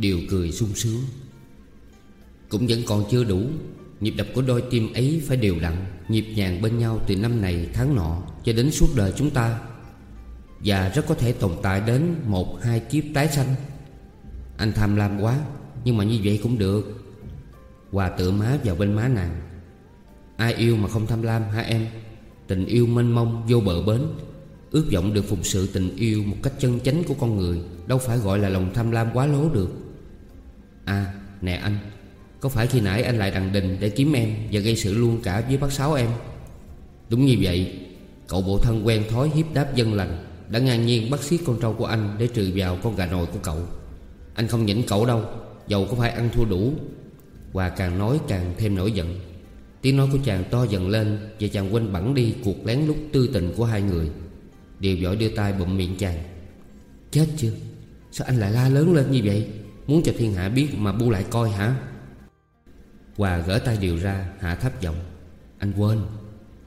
đều cười sung sướng. Cũng vẫn còn chưa đủ, Nhịp đập của đôi tim ấy phải đều đặn, Nhịp nhàng bên nhau từ năm này tháng nọ Cho đến suốt đời chúng ta. Và rất có thể tồn tại đến Một, hai kiếp tái sanh. Anh tham lam quá, Nhưng mà như vậy cũng được. Hòa tựa má vào bên má nàng. Ai yêu mà không tham lam hả em? Tình yêu mênh mông, vô bờ bến. Ước vọng được phụng sự tình yêu Một cách chân chánh của con người, Đâu phải gọi là lòng tham lam quá lố được. À nè anh, Có phải khi nãy anh lại đằng đình để kiếm em Và gây sự luôn cả với bác Sáu em? Đúng như vậy, Cậu bộ thân quen thói hiếp đáp dân lành, Đã ngang nhiên bắt xiết con trâu của anh Để trừ vào con gà nồi của cậu. Anh không nhỉnh cậu đâu, Dầu có phải ăn thua đủ. Và càng nói càng thêm nổi giận. Tiếng nói của chàng to dần lên Và chàng quên bẵng đi cuộc lén lút tư tình của hai người. Điều giỏi đưa tay bụm miệng chàng. Chết chưa? Sao anh lại la lớn lên như vậy? Muốn cho thiên hạ biết mà bu lại coi hả? Hòa gỡ tay điều ra, Hạ thấp giọng. Anh quên,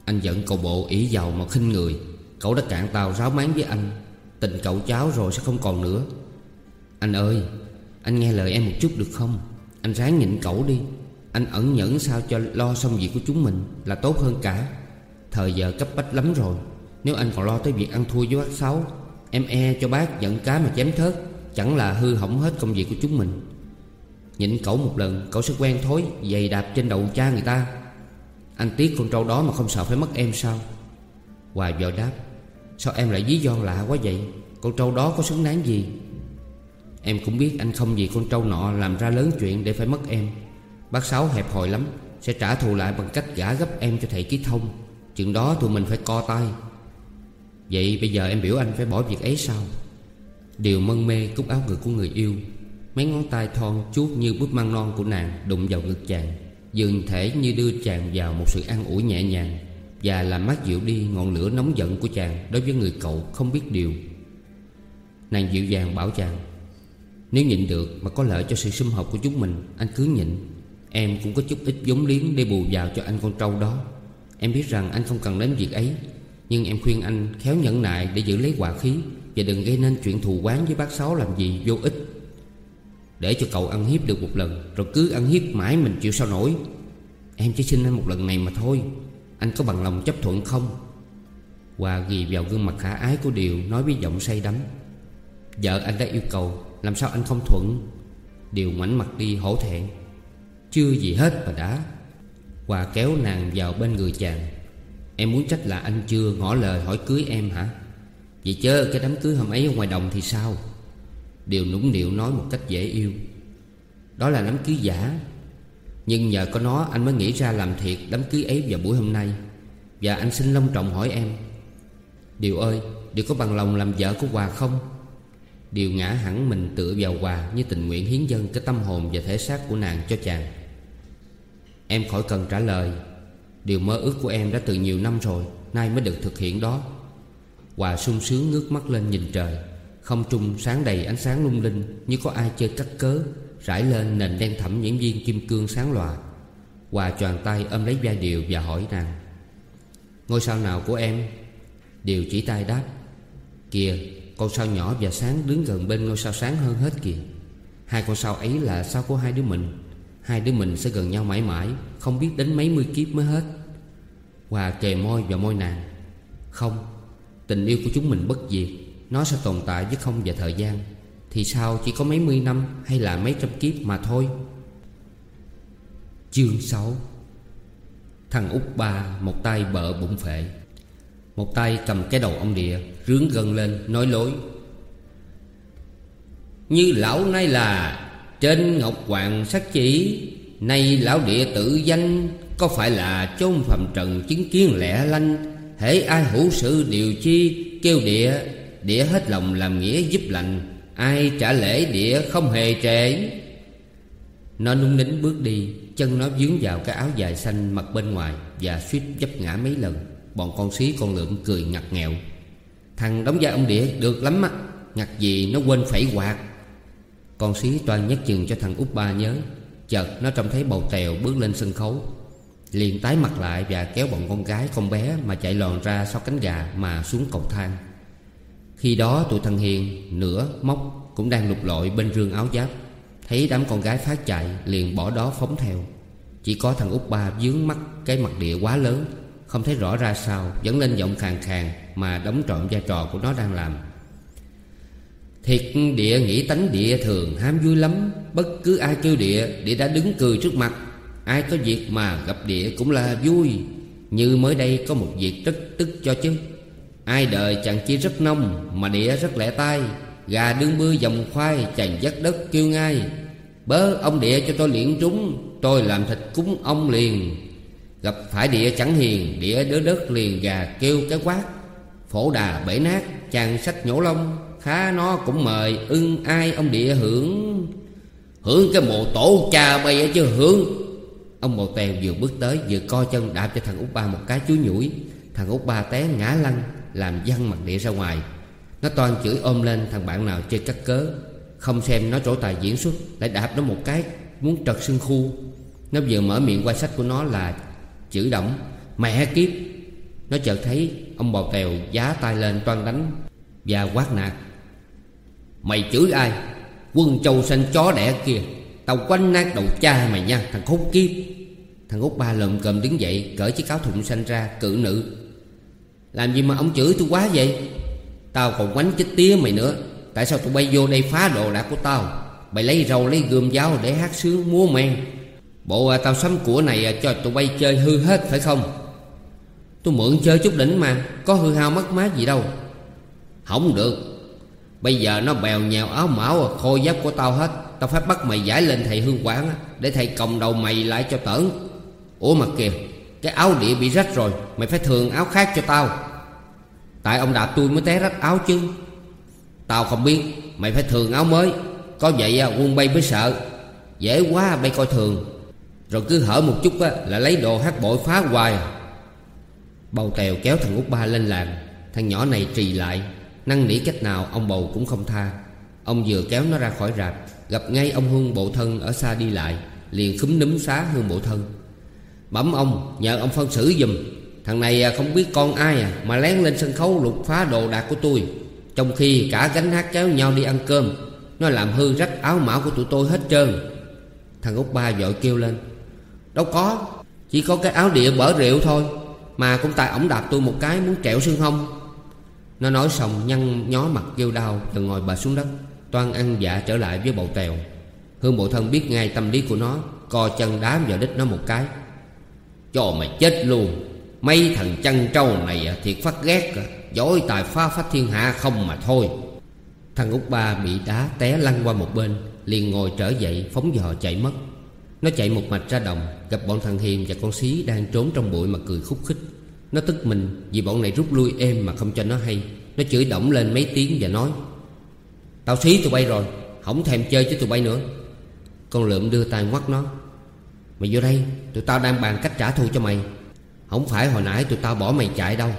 Anh giận cậu bộ ỷ giàu mà khinh người. Cậu đã cạn tàu ráo máng với anh. Tình cậu cháu rồi sẽ không còn nữa. Anh ơi, Anh nghe lời em một chút được không? Anh ráng nhịn cậu đi. Anh ẩn nhẫn sao cho lo xong việc của chúng mình Là tốt hơn cả. Thời giờ cấp bách lắm rồi. Nếu anh còn lo tới việc ăn thua với bác Sáu Em e cho bác giận cá mà chém thớt. Chẳng là hư hỏng hết công việc của chúng mình. Nhịn cậu một lần, Cậu sẽ quen thối Giày đạp trên đầu cha người ta. Anh tiếc con trâu đó mà không sợ phải mất em sao? Hoài vợ đáp, Sao em lại dí don lạ quá vậy? Con trâu đó có xứng đáng gì? Em cũng biết anh không vì con trâu nọ Làm ra lớn chuyện để phải mất em. Bác Sáu hẹp hòi lắm, Sẽ trả thù lại bằng cách gả gấp em cho thầy ký thông. Chuyện đó tụi mình phải co tay. Vậy bây giờ em biểu anh phải bỏ việc ấy sao? Điều mân mê cúc áo ngực của người yêu. Mấy ngón tay thon chuốt như búp măng non của nàng Đụng vào ngực chàng Dường thể như đưa chàng vào một sự an ủi nhẹ nhàng Và làm mát dịu đi ngọn lửa nóng giận của chàng Đối với người cậu không biết điều. Nàng dịu dàng bảo chàng, Nếu nhịn được mà có lợi cho sự xung hợp của chúng mình, Anh cứ nhịn. Em cũng có chút ít giống liếng để bù vào cho anh con trâu đó. Em biết rằng anh không cần đến việc ấy, Nhưng em khuyên anh khéo nhẫn nại để giữ lấy hòa khí. Và đừng gây nên chuyện thù quán với bác Sáu làm gì, vô ích. Để cho cậu ăn hiếp được một lần, Rồi cứ ăn hiếp mãi mình chịu sao nổi. Em chỉ xin anh một lần này mà thôi. Anh có bằng lòng chấp thuận không? Hòa ghi vào gương mặt khả ái của Điều, Nói với giọng say đắm. Vợ anh đã yêu cầu, Làm sao anh không thuận? Điều ngoảnh mặt đi hổ thẹn. Chưa gì hết mà đã. Hòa kéo nàng vào bên người chàng. Em muốn trách là anh chưa ngỏ lời hỏi cưới em hả? Vậy chớ, cái đám cưới hôm ấy ở ngoài đồng thì sao? Điều nũng nịu nói một cách dễ yêu. Đó là đám cưới giả. Nhưng nhờ có nó, anh mới nghĩ ra làm thiệt đám cưới ấy vào buổi hôm nay. Và anh xin long trọng hỏi em. Điều ơi, Điều có bằng lòng làm vợ của Hòa không? Điều ngã hẳn mình tựa vào Hòa Như tình nguyện hiến dân cái tâm hồn và thể xác của nàng cho chàng. Em khỏi cần trả lời. Điều mơ ước của em đã từ nhiều năm rồi, Nay mới được thực hiện đó. Hòa sung sướng ngước mắt lên nhìn trời. Không trung sáng đầy ánh sáng lung linh, Như có ai chơi cắt cớ, Rải lên nền đen thẳm những viên kim cương sáng lòa Hòa choàng tay ôm lấy vai Điều và hỏi nàng, Ngôi sao nào của em? Điều chỉ tay đáp, Kìa, con sao nhỏ và sáng đứng gần bên ngôi sao sáng hơn hết kìa. Hai con sao ấy là sao của hai đứa mình? Hai đứa mình sẽ gần nhau mãi mãi, Không biết đến mấy mươi kiếp mới hết. Hòa kề môi vào môi nàng, Không Tình yêu của chúng mình bất diệt. Nó sẽ tồn tại với không và thời gian. Thì sao chỉ có mấy mươi năm Hay là mấy trăm kiếp mà thôi? Chương 6 Thằng út ba, Một tay bợ bụng phệ. Một tay cầm cái đầu ông địa Rướng gần lên, nói lối. Như lão nay là, Trên ngọc hoàng sắc chỉ. Nay lão địa tự danh, Có phải là chôn phàm trần chứng kiến lẻ lanh? Hễ ai hữu sự điều chi, Kêu địa Địa hết lòng làm nghĩa giúp lành, Ai trả lễ địa không hề trễ. Nó nung nính bước đi, Chân nó dướng vào cái áo dài xanh mặc bên ngoài Và suýt dấp ngã mấy lần. Bọn con xí con lượm cười ngặt nghèo Thằng đóng vai ông địa, được lắm á, Ngặt gì nó quên phẩy quạt. Con xí toàn nhắc chừng cho thằng út ba nhớ, Chợt nó trông thấy bầu tèo bước lên sân khấu. Liền tái mặt lại và kéo bọn con gái con bé Mà chạy lòn ra sau cánh gà mà xuống cầu thang. Khi đó tụi thằng Hiền, nửa, móc cũng đang lục lội bên rương áo giáp. Thấy đám con gái phát chạy, liền bỏ đó phóng theo. Chỉ có thằng út ba dướng mắt, cái mặt địa quá lớn, Không thấy rõ ra sao, Vẫn lên giọng khàn khàn Mà đóng trọn vai trò của nó đang làm. Thiệt địa nghĩ tánh địa thường, ham vui lắm, Bất cứ ai kêu địa Địa đã đứng cười trước mặt Ai có việc mà gặp địa cũng là vui. Như mới đây có một việc rất tức cho chứ. Ai đời chẳng chỉ rất nông, Mà địa rất lẻ tay Gà đương bươi dòng khoai, chàng dắt đất kêu ngay Bớ ông địa cho tôi liễn trúng, Tôi làm thịt cúng ông liền. Gặp phải địa chẳng hiền, Địa đứa đất liền, gà kêu cái quát. Phổ đà bể nát, Chàng sách nhổ lông, Khá nó cũng mời ưng ai ông địa hưởng. Hưởng cái mộ tổ cha bây chứ, hưởng Ông Mậu tèo vừa bước tới Vừa co chân đạp cho thằng út ba một cái chuối nhủi. Thằng út ba té ngã lăn, Làm văng mặt địa ra ngoài. Nó toàn chửi ôm lên, thằng bạn nào chơi cắt cớ, Không xem nó trổ tài diễn xuất, Lại đạp nó một cái, Muốn trật xương khu. Nó vừa mở miệng qua sách của nó là Chửi động Mẹ kiếp. Nó chợt thấy ông bò tèo giá tay lên toan đánh Và quát nạt, Mày chửi ai? Quân châu xanh chó đẻ kia. Tao quanh nát đầu cha mày nha Thằng khốn kiếp. Thằng út ba lồm cơm đứng dậy Cởi chiếc áo thụng xanh ra cự nữ. Làm gì mà ông chửi tôi quá vậy? Tao còn quánh chết tía mày nữa. Tại sao tụi bay vô đây phá đồ đạc của tao? Mày lấy râu lấy gươm dao để hát sướng múa men. Bộ à, tao sắm của này à, cho tụi bay chơi hư hết phải không? Tôi mượn chơi chút đỉnh mà Có hư hao mất mát gì đâu. Không được. Bây giờ nó bèo nhèo áo mão à, khôi giáp của tao hết. Tao phải bắt mày giải lên thầy hương quán Để thầy còng đầu mày lại cho tởn. Ủa mà kìa Cái áo địa bị rách rồi Mày phải thường áo khác cho tao. Tại ông đạp tôi mới té rách áo chứ. Tao không biết Mày phải thường áo mới. Có vậy quân bay mới sợ. Dễ quá bay coi thường. Rồi cứ hở một chút á, là lấy đồ hát bội phá hoài. Bầu tèo kéo thằng út ba lên làng. Thằng nhỏ này trì lại Năn nỉ cách nào ông bầu cũng không tha. Ông vừa kéo nó ra khỏi rạp. Gặp ngay ông Hương bộ thân ở xa đi lại, Liền khúm núm xá Hương bộ thân. Bẩm ông, nhờ ông phân xử giùm. Thằng này à, không biết con ai à Mà lén lên sân khấu lục phá đồ đạc của tôi. Trong khi cả gánh hát kéo nhau đi ăn cơm, Nó làm hư rách áo mão của tụi tôi hết trơn. Thằng út ba vội kêu lên, Đâu có, Chỉ có cái áo địa bở rượu thôi, Mà cũng tại ổng đạp tôi một cái muốn trẹo xương hông. Nó nói xong, nhăn nhó mặt kêu đau, Rồi ngồi bà xuống đất. Toan ăn dạ trở lại với bầu tèo. Hương bộ thân biết ngay tâm lý của nó, Co chân đá vào đít nó một cái. Cho mày chết luôn. Mấy thằng chăn trâu này à, thiệt phát ghét à. Giỏi tài phá phách thiên hạ không mà thôi. Thằng út ba bị đá té lăn qua một bên, Liền ngồi trở dậy, phóng dò chạy mất. Nó chạy một mạch ra đồng, Gặp bọn thằng Hiền và con xí đang trốn trong bụi mà cười khúc khích. Nó tức mình vì bọn này rút lui êm mà không cho nó hay. Nó chửi động lên mấy tiếng và nói Tao xí tụi bay rồi, Không thèm chơi với tụi bay nữa. Con lượm đưa tay ngoắt nó. Mày vô đây, Tụi tao đang bàn cách trả thù cho mày. Không phải hồi nãy tụi tao bỏ mày chạy đâu,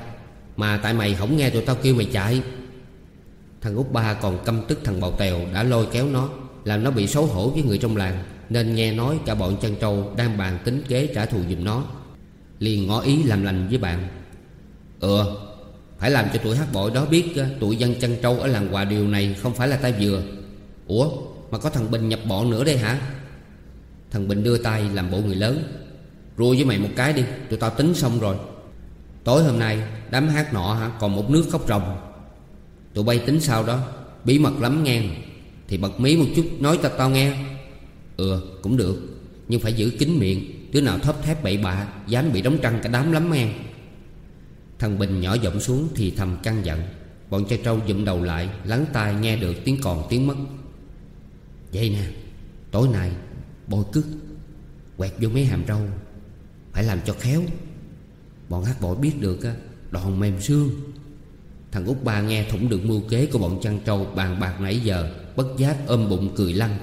Mà tại mày không nghe tụi tao kêu mày chạy. Thằng út ba còn căm tức thằng bào tèo Đã lôi kéo nó, Làm nó bị xấu hổ với người trong làng, Nên nghe nói cả bọn chân trâu Đang bàn tính kế trả thù giùm nó. Liền ngỏ ý làm lành với bạn. Ừ phải làm cho tụi hát bội đó biết ờ, Tụi dân chân trâu ở làng Hòa Điều này Không phải là tay vừa. Ủa, mà có thằng Bình nhập bọn nữa đây hả? Thằng Bình đưa tay làm bộ người lớn. Rua với mày một cái đi, Tụi tao tính xong rồi. Tối hôm nay, đám hát nọ hả, Còn một nước khóc rồng Tụi bay tính sao đó, Bí mật lắm nghe. Thì bật mí một chút, nói cho tao nghe. Ừ cũng được, Nhưng phải giữ kín miệng, Đứa nào thấp thép bậy bạ, Dám bị đóng trăng cả đám lắm nghe. Thằng Bình nhỏ giọng xuống thì thầm căng giận. Bọn trai trâu dụm đầu lại, Lắng tai nghe được tiếng còn tiếng mất. Vậy nè, Tối nay bôi cứt, Quẹt vô mấy hàm râu Phải làm cho khéo. Bọn hát bội biết được Đòn mềm xương. Thằng út ba nghe thủng được mưu kế của bọn chăn trâu bàn bạc nãy giờ, Bất giác ôm bụng cười lăn.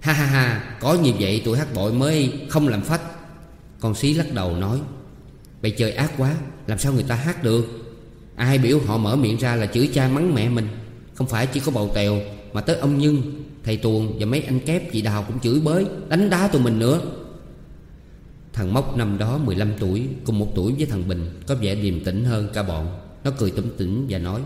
Ha ha ha, Có như vậy tụi hát bội mới không làm phách. Con xí lắc đầu nói Bày chơi ác quá, Làm sao người ta hát được? Ai biểu họ mở miệng ra là chửi cha mắng mẹ mình? Không phải chỉ có bầu tèo, Mà tới ông Nhân, Thầy Tuồng và mấy anh kép chị Đào cũng chửi bới, Đánh đá tụi mình nữa. Thằng Mốc năm đó 15 tuổi, Cùng một tuổi với thằng Bình, Có vẻ điềm tĩnh hơn cả bọn. Nó cười tủm tỉm và nói,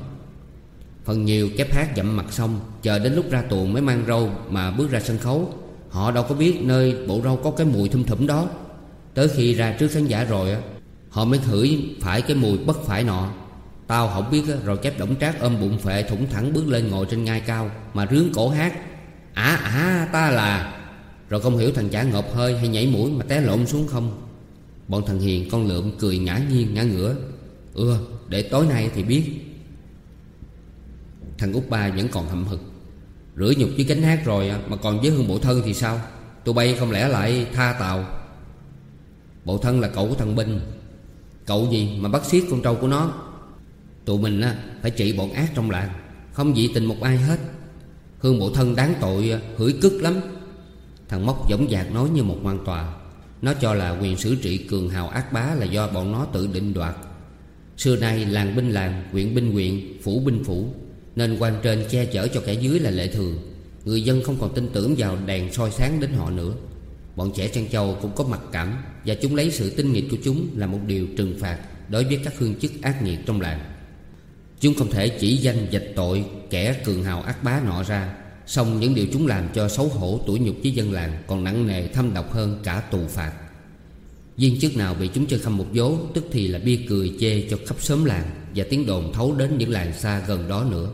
Phần nhiều kép hát dặm mặt xong Chờ đến lúc ra tuồng mới mang râu Mà bước ra sân khấu. Họ đâu có biết nơi bộ râu có cái mùi thum thủm đó. Tới khi ra trước khán giả rồi Họ mới thử phải cái mùi bất phải nọ. Tao không biết rồi kép động trác ôm bụng phệ thủng thẳng bước lên ngồi trên ngai cao Mà rướng cổ hát À à ta là. Rồi không hiểu thằng chả ngộp hơi hay nhảy mũi mà té lộn xuống không. Bọn thằng Hiền con lượm cười ngã nghiêng ngã ngửa Ừ để tối nay thì biết. Thằng út ba vẫn còn hậm hực, Rửa nhục với cánh hát rồi à, Mà còn với hương bộ thân thì sao? Tụi bay không lẽ lại tha tàu Bộ thân là cậu của thằng Binh Cậu gì mà bắt xiết con trâu của nó? Tụi mình á, phải trị bọn ác trong làng Không dị tình một ai hết. Hương bộ thân đáng tội à, hửi cức lắm. Thằng Mốc dõng dạc nói như một quan tòa. Nó cho là quyền xử trị cường hào ác bá Là do bọn nó tự định đoạt. Xưa nay làng binh làng, huyện binh huyện, phủ binh phủ Nên quan trên che chở cho kẻ dưới là lệ thường. Người dân không còn tin tưởng vào đèn soi sáng đến họ nữa. Bọn trẻ trăng Châu cũng có mặc cảm Và chúng lấy sự tinh nghịch của chúng là một điều trừng phạt Đối với các hương chức ác nghiệt trong làng. Chúng không thể chỉ danh dạch tội kẻ cường hào ác bá nọ ra Xong những điều chúng làm cho xấu hổ tuổi nhục với dân làng Còn nặng nề thâm độc hơn cả tù phạt. Viên chức nào bị chúng chơi khăm một vố, Tức thì là bia cười chê cho khắp xóm làng Và tiếng đồn thấu đến những làng xa gần đó nữa.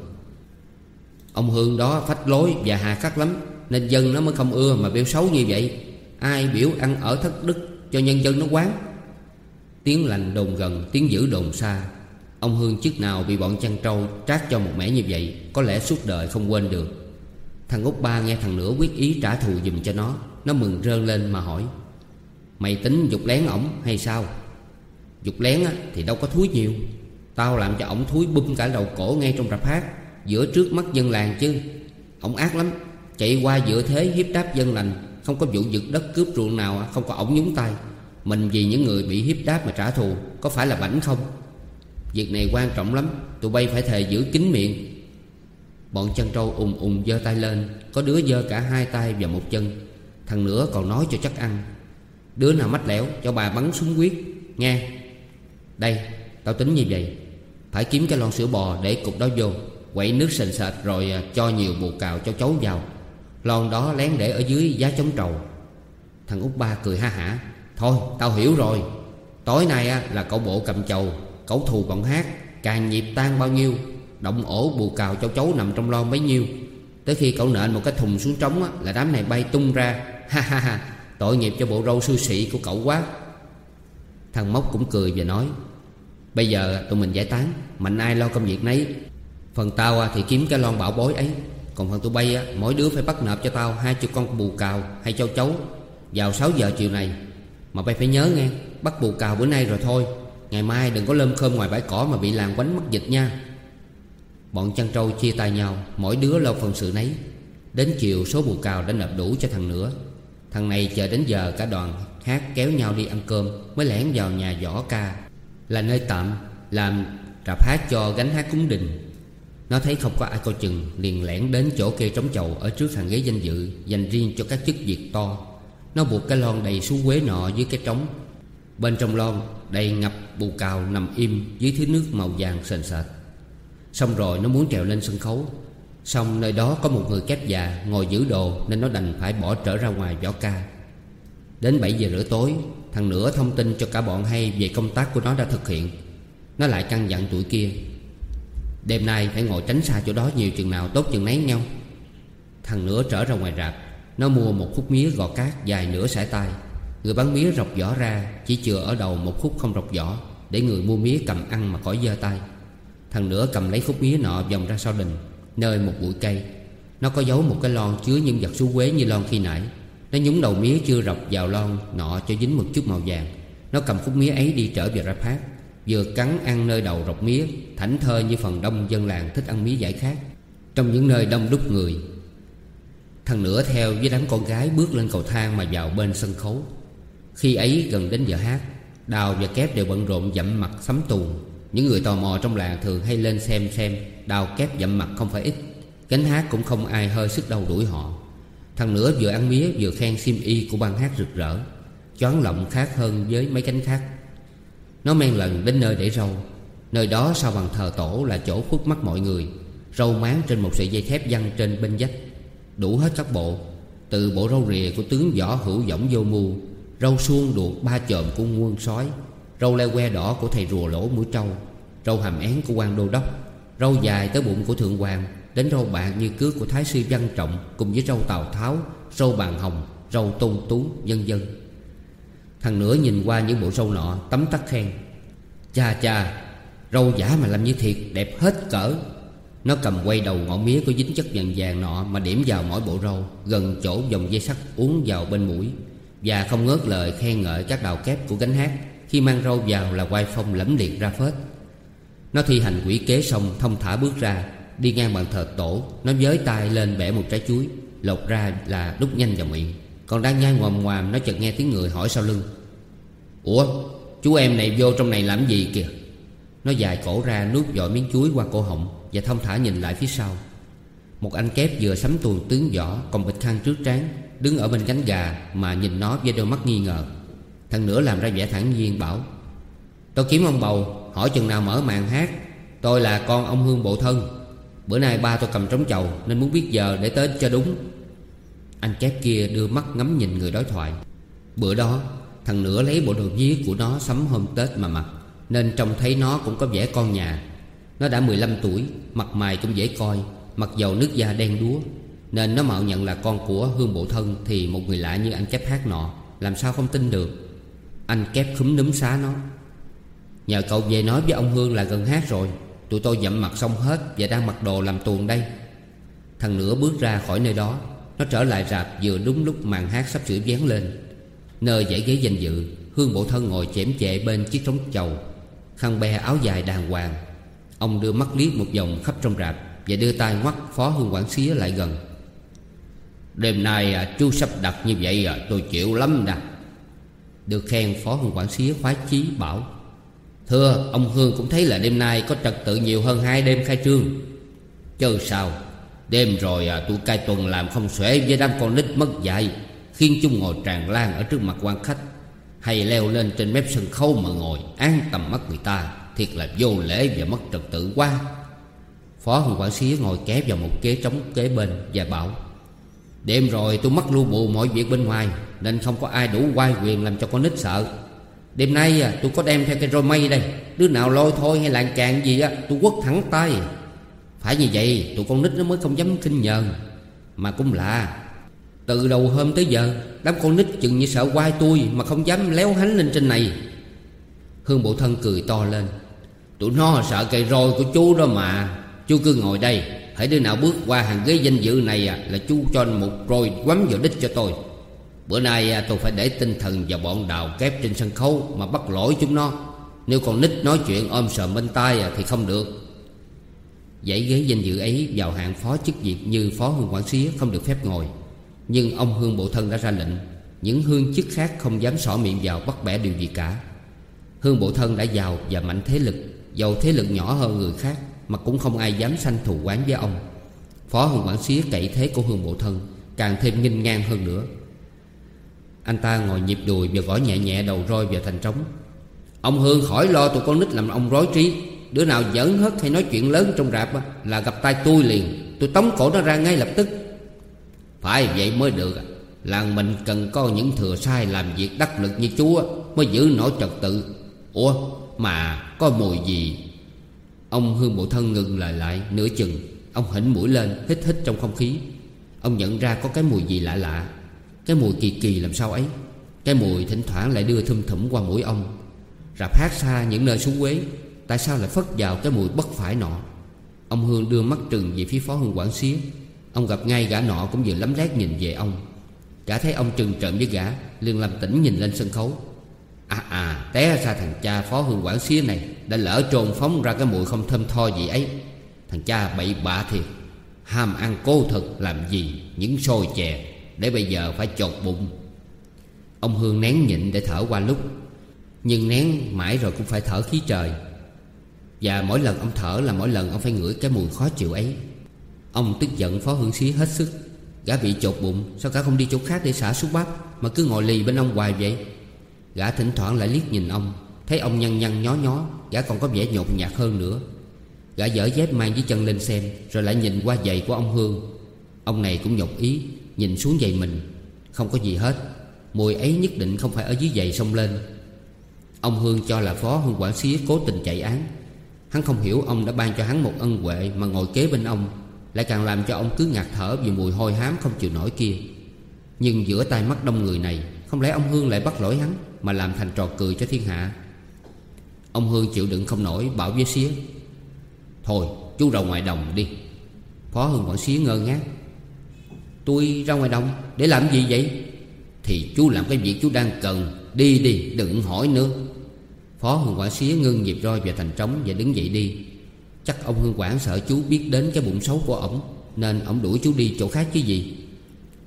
Ông Hương đó phách lối và hà khắc lắm, Nên dân nó mới không ưa mà biểu xấu như vậy. Ai biểu ăn ở thất đức cho nhân dân nó quán? Tiếng lành đồn gần tiếng dữ đồn xa. Ông Hương trước nào bị bọn chăn trâu trát cho một mẻ như vậy Có lẽ suốt đời không quên được. Thằng út ba nghe thằng nữa quyết ý trả thù dùm cho nó Nó mừng rơn lên mà hỏi Mày tính dục lén ổng hay sao? Dục lén á, thì đâu có thúi nhiều. Tao làm cho ổng thúi bum cả đầu cổ ngay trong rạp hát Giữa trước mắt dân làng chứ. Ổng ác lắm Chạy qua giữa thế hiếp đáp dân lành không có vụ giật đất cướp ruộng nào, Không có ổng nhúng tay. Mình vì những người bị hiếp đáp mà trả thù, Có phải là bảnh không? Việc này quan trọng lắm, Tụi bay phải thề giữ kín miệng. Bọn chân trâu ùng ùng giơ tay lên, Có đứa giơ cả hai tay và một chân. Thằng nữa còn nói cho chắc ăn. Đứa nào mách lẻo, cho bà bắn súng quyết. Nghe. Đây, tao tính như vậy. Phải kiếm cái lon sữa bò để cục đó vô Quậy nước sền sệt rồi à, cho nhiều bù cào cho cháu vào. Lon đó lén để ở dưới giá chống trầu. Thằng út ba cười ha hả Thôi tao hiểu rồi. Tối nay á, là cậu bộ cầm chầu Cậu thù bọn hát Càng nhịp tan bao nhiêu Động ổ bù cào cho cháu nằm trong lon bấy nhiêu. Tới khi cậu nện một cái thùng xuống trống á, Là đám này bay tung ra. Ha ha ha Tội nghiệp cho bộ râu sư sĩ của cậu quá. Thằng Mốc cũng cười và nói Bây giờ tụi mình giải tán Mạnh ai lo công việc nấy. Phần tao thì kiếm cái lon bảo bối ấy. Còn phần tụi bay á, mỗi đứa phải bắt nộp cho tao Hai chục con bù cào hay châu chấu Vào 6 giờ chiều này. Mà bay phải nhớ nghe, Bắt bù cào bữa nay rồi thôi. Ngày mai đừng có lơm khơm ngoài bãi cỏ Mà bị làng quánh mất dịch nha. Bọn chăn trâu chia tay nhau, Mỗi đứa lo phần sự nấy. Đến chiều, số bù cào đã nộp đủ cho thằng nữa. Thằng này chờ đến giờ cả đoàn hát kéo nhau đi ăn cơm, Mới lẻn vào nhà võ ca. Là nơi tạm làm rạp hát cho gánh hát cúng đình. Nó thấy không có ai coi chừng, Liền lẻn đến chỗ kê trống chầu Ở trước hàng ghế danh dự, Dành riêng cho các chức việc to. Nó buộc cái lon đầy xuống quế nọ dưới cái trống. Bên trong lon đầy ngập bù cào nằm im Dưới thứ nước màu vàng sền sệt. Xong rồi nó muốn trèo lên sân khấu. Xong nơi đó có một người kép già Ngồi giữ đồ Nên nó đành phải bỏ trở ra ngoài võ ca. Đến 7 giờ rưỡi tối, Thằng nữa thông tin cho cả bọn hay Về công tác của nó đã thực hiện. Nó lại căn dặn tuổi kia Đêm nay phải ngồi tránh xa chỗ đó nhiều chừng nào tốt chừng nấy nhau. Thằng nữa trở ra ngoài rạp, Nó mua một khúc mía gò cát dài nửa sải tay. Người bán mía rọc vỏ ra, Chỉ chừa ở đầu một khúc không rọc vỏ, Để người mua mía cầm ăn mà khỏi dơ tay. Thằng nữa cầm lấy khúc mía nọ vòng ra sau đình, Nơi một bụi cây. Nó có giấu một cái lon chứa những vật xú quế như lon khi nãy. Nó nhúng đầu mía chưa rọc vào lon nọ cho dính một chút màu vàng. Nó cầm khúc mía ấy đi trở về rạp hát. Vừa cắn ăn nơi đầu rọc mía, Thảnh thơi như phần đông dân làng thích ăn mía giải khác Trong những nơi đông đúc người, Thằng nữa theo với đám con gái bước lên cầu thang mà vào bên sân khấu. Khi ấy gần đến giờ hát, Đào và Kép đều bận rộn dặm mặt sắm tuồng. Những người tò mò trong làng thường hay lên xem xem, Đào Kép dặm mặt không phải ít Cánh hát cũng không ai hơi sức đâu đuổi họ. Thằng nữa vừa ăn mía vừa khen sim y của ban hát rực rỡ, Choáng lộng khác hơn với mấy cánh khác. Nó men lần đến nơi để râu. Nơi đó sau bằng thờ tổ là chỗ khuất mắt mọi người, Râu máng trên một sợi dây thép văng trên bên vách. Đủ hết các bộ, Từ bộ râu rìa của tướng võ hữu võng vô mưu, Râu suông đuột ba chòm của quân sói, Râu leo que đỏ của thầy rùa lỗ mũi trâu, Râu hàm én của quan đô đốc, Râu dài tới bụng của thượng hoàng, Đến râu bạc như cước của thái sư văn trọng Cùng với râu tào tháo, Râu bàn hồng, Râu tôn tú nhân dân Thằng nữa nhìn qua những bộ râu nọ, Tấm tắc khen. Cha cha, Râu giả mà làm như thiệt, Đẹp hết cỡ. Nó cầm quay đầu ngọn mía có dính chất vàng vàng nọ Mà điểm vào mỗi bộ râu, Gần chỗ dòng dây sắt uống vào bên mũi. Và không ngớt lời khen ngợi các đào kép của gánh hát, Khi mang râu vào là quay phong lẫm liệt ra phết. Nó thi hành quỷ kế xong, thông thả bước ra, Đi ngang bàn thờ tổ. Nó giới tay lên bẻ một trái chuối, Lột ra là đút nhanh vào miệng. Còn đang nhai ngoàm ngoàm, Nó chợt nghe tiếng người hỏi sau lưng. Ủa, chú em này vô trong này làm gì kìa? Nó dài cổ ra nuốt dội miếng chuối qua cổ họng Và thông thả nhìn lại phía sau. Một anh kép vừa sắm tuồng tướng võ, Còn bịch khăn trước trán, Đứng ở bên cánh gà Mà nhìn nó với đôi mắt nghi ngờ. Thằng nữa làm ra vẻ thẳng nhiên bảo, Tôi kiếm ông bầu, Hỏi chừng nào mở màn hát. Tôi là con ông Hương Bộ Thân. Bữa nay ba tôi cầm trống chầu Nên muốn biết giờ để tới cho đúng. Anh kép kia đưa mắt ngắm nhìn người đối thoại. Bữa đó, Thằng nữa lấy bộ đồ dí của nó sắm hôm Tết mà mặc, Nên trông thấy nó cũng có vẻ con nhà. Nó đã 15 tuổi, Mặt mày cũng dễ coi, Mặc dầu nước da đen đúa, Nên nó mạo nhận là con của Hương Bộ Thân Thì một người lạ như anh kép hát nọ, Làm sao không tin được. Anh kép khúm núm xá nó. Nhờ cậu về nói với ông Hương là gần hát rồi, Tụi tôi dặm mặt xong hết Và đang mặc đồ làm tuồng đây. Thằng nữa bước ra khỏi nơi đó. Nó trở lại rạp vừa đúng lúc màn hát sắp sửa vén lên. Nơi dãy ghế danh dự Hương bộ thân ngồi chém chệ bên chiếc trống chầu Khăn be áo dài đàng hoàng. Ông đưa mắt liếc một vòng khắp trong rạp Và đưa tay ngoắt phó hương quản xía lại gần. Đêm nay à, chú sắp đặt như vậy à, tôi chịu lắm nè. Được khen phó hương quản xía khoái chí bảo Thưa ông Hương cũng thấy là đêm nay có trật tự nhiều hơn hai đêm khai trương. Chờ sao Đêm rồi à, tụi cai tuần làm không xuể với đám con nít mất dạy Khiến chúng ngồi tràn lan ở trước mặt quan khách. Hay leo lên trên mép sân khấu mà ngồi an tầm mắt người ta Thiệt là vô lễ và mất trật tự quá. Phó Hồng quản xí ngồi kép vào một ghế trống kế bên Và bảo Đêm rồi tôi mất lưu bù mọi việc bên ngoài Nên không có ai đủ quay quyền làm cho con nít sợ. Đêm nay à, tôi có đem theo cái roi mây đây Đứa nào lôi thôi hay lạng càng gì á Tôi quất thẳng tay. Phải như vậy tụi con nít nó mới không dám kinh nhờn. Mà cũng lạ Từ đầu hôm tới giờ Đám con nít chừng như sợ quai tôi Mà không dám léo hánh lên trên này. Hương bộ thân cười to lên. Tụi nó sợ cây roi của chú đó mà Chú cứ ngồi đây. Hãy đứa nào bước qua hàng ghế danh dự này à, Là chú cho một roi quắm vào đích cho tôi. Bữa nay à, tôi phải để tinh thần vào bọn đào kép trên sân khấu Mà bắt lỗi chúng nó. Nếu còn nít nói chuyện ôm sờm bên tai à, thì không được. Dãy ghế danh dự ấy vào hạng phó chức việc như phó hương quản xía không được phép ngồi. Nhưng ông hương bộ thân đã ra lệnh, Những hương chức khác không dám xỏ miệng vào bắt bẻ điều gì cả. Hương bộ thân đã giàu và mạnh thế lực, giàu thế lực nhỏ hơn người khác Mà cũng không ai dám sanh thù quán với ông. Phó hương quản xía cậy thế của hương bộ thân Càng thêm nghinh ngang hơn nữa. Anh ta ngồi nhịp đùi và gõ nhẹ nhẹ đầu roi vào thành trống. Ông Hương khỏi lo tụi con nít làm ông rối trí. Đứa nào giỡn hết hay nói chuyện lớn trong rạp Là gặp tay tôi liền. Tôi tống cổ nó ra ngay lập tức. Phải vậy mới được à. Làng mình cần có những thừa sai làm việc đắc lực như chúa Mới giữ nổi trật tự. Ủa, mà có mùi gì? Ông Hương Bộ Thân ngừng lời lại nửa chừng. Ông hỉnh mũi lên, hít hít trong không khí. Ông nhận ra có cái mùi gì lạ lạ. Cái mùi kỳ kỳ làm sao ấy? Cái mùi thỉnh thoảng lại đưa thum thủm qua mũi ông. Rạp hát xa những nơi xuống quế. Tại sao lại phất vào cái mùi bất phải nọ? Ông Hương đưa mắt trừng về phía phó hương quản xía. Ông gặp ngay gã nọ cũng vừa lấm lét nhìn về ông. Gã thấy ông trừng trợn với gã, liền làm tỉnh nhìn lên sân khấu. À à Té ra thằng cha phó hương quản xía này Đã lỡ trồn phóng ra cái mùi không thơm tho gì ấy. Thằng cha bậy bạ thiệt. Ham ăn cố thực, làm gì Những xôi chè Để bây giờ phải chột bụng. Ông Hương nén nhịn để thở qua lúc. Nhưng nén mãi rồi cũng phải thở khí trời. Và mỗi lần ông thở là mỗi lần ông phải ngửi cái mùi khó chịu ấy. Ông tức giận phó hương xí hết sức. Gã bị chột bụng, Sao cả không đi chỗ khác để xả xúc bắp Mà cứ ngồi lì bên ông hoài vậy? Gã thỉnh thoảng lại liếc nhìn ông, Thấy ông nhăn nhăn nhó nhó, Gã còn có vẻ nhột nhạt hơn nữa. Gã dở dép mang dưới chân lên xem, Rồi lại nhìn qua giày của ông Hương. Ông này cũng nhọc ý, Nhìn xuống giày mình, Không có gì hết. Mùi ấy nhất định không phải ở dưới giày xông lên. Ông Hương cho là phó hương quản xí cố tình chạy án. Hắn không hiểu ông đã ban cho hắn một ân huệ Mà ngồi kế bên ông, Lại càng làm cho ông cứ ngạt thở Vì mùi hôi hám không chịu nổi kia. Nhưng giữa tay mắt đông người này, Không lẽ ông Hương lại bắt lỗi hắn Mà làm thành trò cười cho thiên hạ? Ông Hương chịu đựng không nổi, bảo với xía, Thôi, chú ra ngoài đồng đi. Phó Hương quản xía ngơ ngác, Tôi ra ngoài đồng để làm gì vậy? Thì chú làm cái việc chú đang cần, Đi đi, đừng hỏi nữa. Phó Hương Quảng xía ngưng nhịp roi về thành trống Và đứng dậy đi. Chắc ông Hương Quảng sợ chú biết đến cái bụng xấu của ổng, Nên ổng đuổi chú đi chỗ khác chứ gì.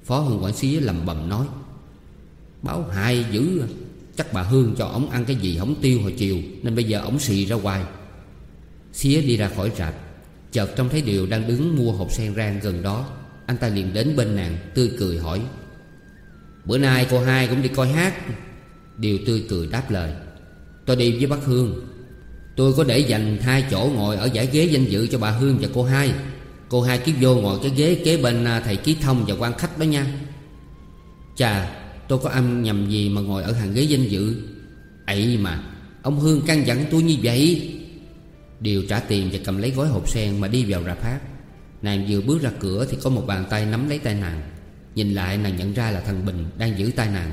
Phó Hương Quảng xía lầm bầm nói, Báo hại dữ. À. Chắc bà Hương cho ổng ăn cái gì không tiêu hồi chiều, Nên bây giờ ổng xì ra ngoài Xía đi ra khỏi rạp, Chợt trông thấy Điều đang đứng mua hộp sen rang gần đó. Anh ta liền đến bên nàng, Tươi cười hỏi, Bữa nay cô hai cũng đi coi hát. Điều tươi cười đáp lời Tôi đi với bác Hương. Tôi có để dành hai chỗ ngồi ở giải ghế danh dự cho bà Hương và cô hai. Cô hai cứ vô ngồi cái ghế kế bên à, thầy ký thông và quan khách đó nha. Chà, tôi có âm nhầm gì mà ngồi ở hàng ghế danh dự? Ấy mà, Ông Hương căn dặn tôi như vậy. Điều trả tiền và cầm lấy gói hộp sen mà đi vào rạp hát. Nàng vừa bước ra cửa thì có một bàn tay nắm lấy tay nàng. Nhìn lại nàng nhận ra là thằng Bình đang giữ tay nàng.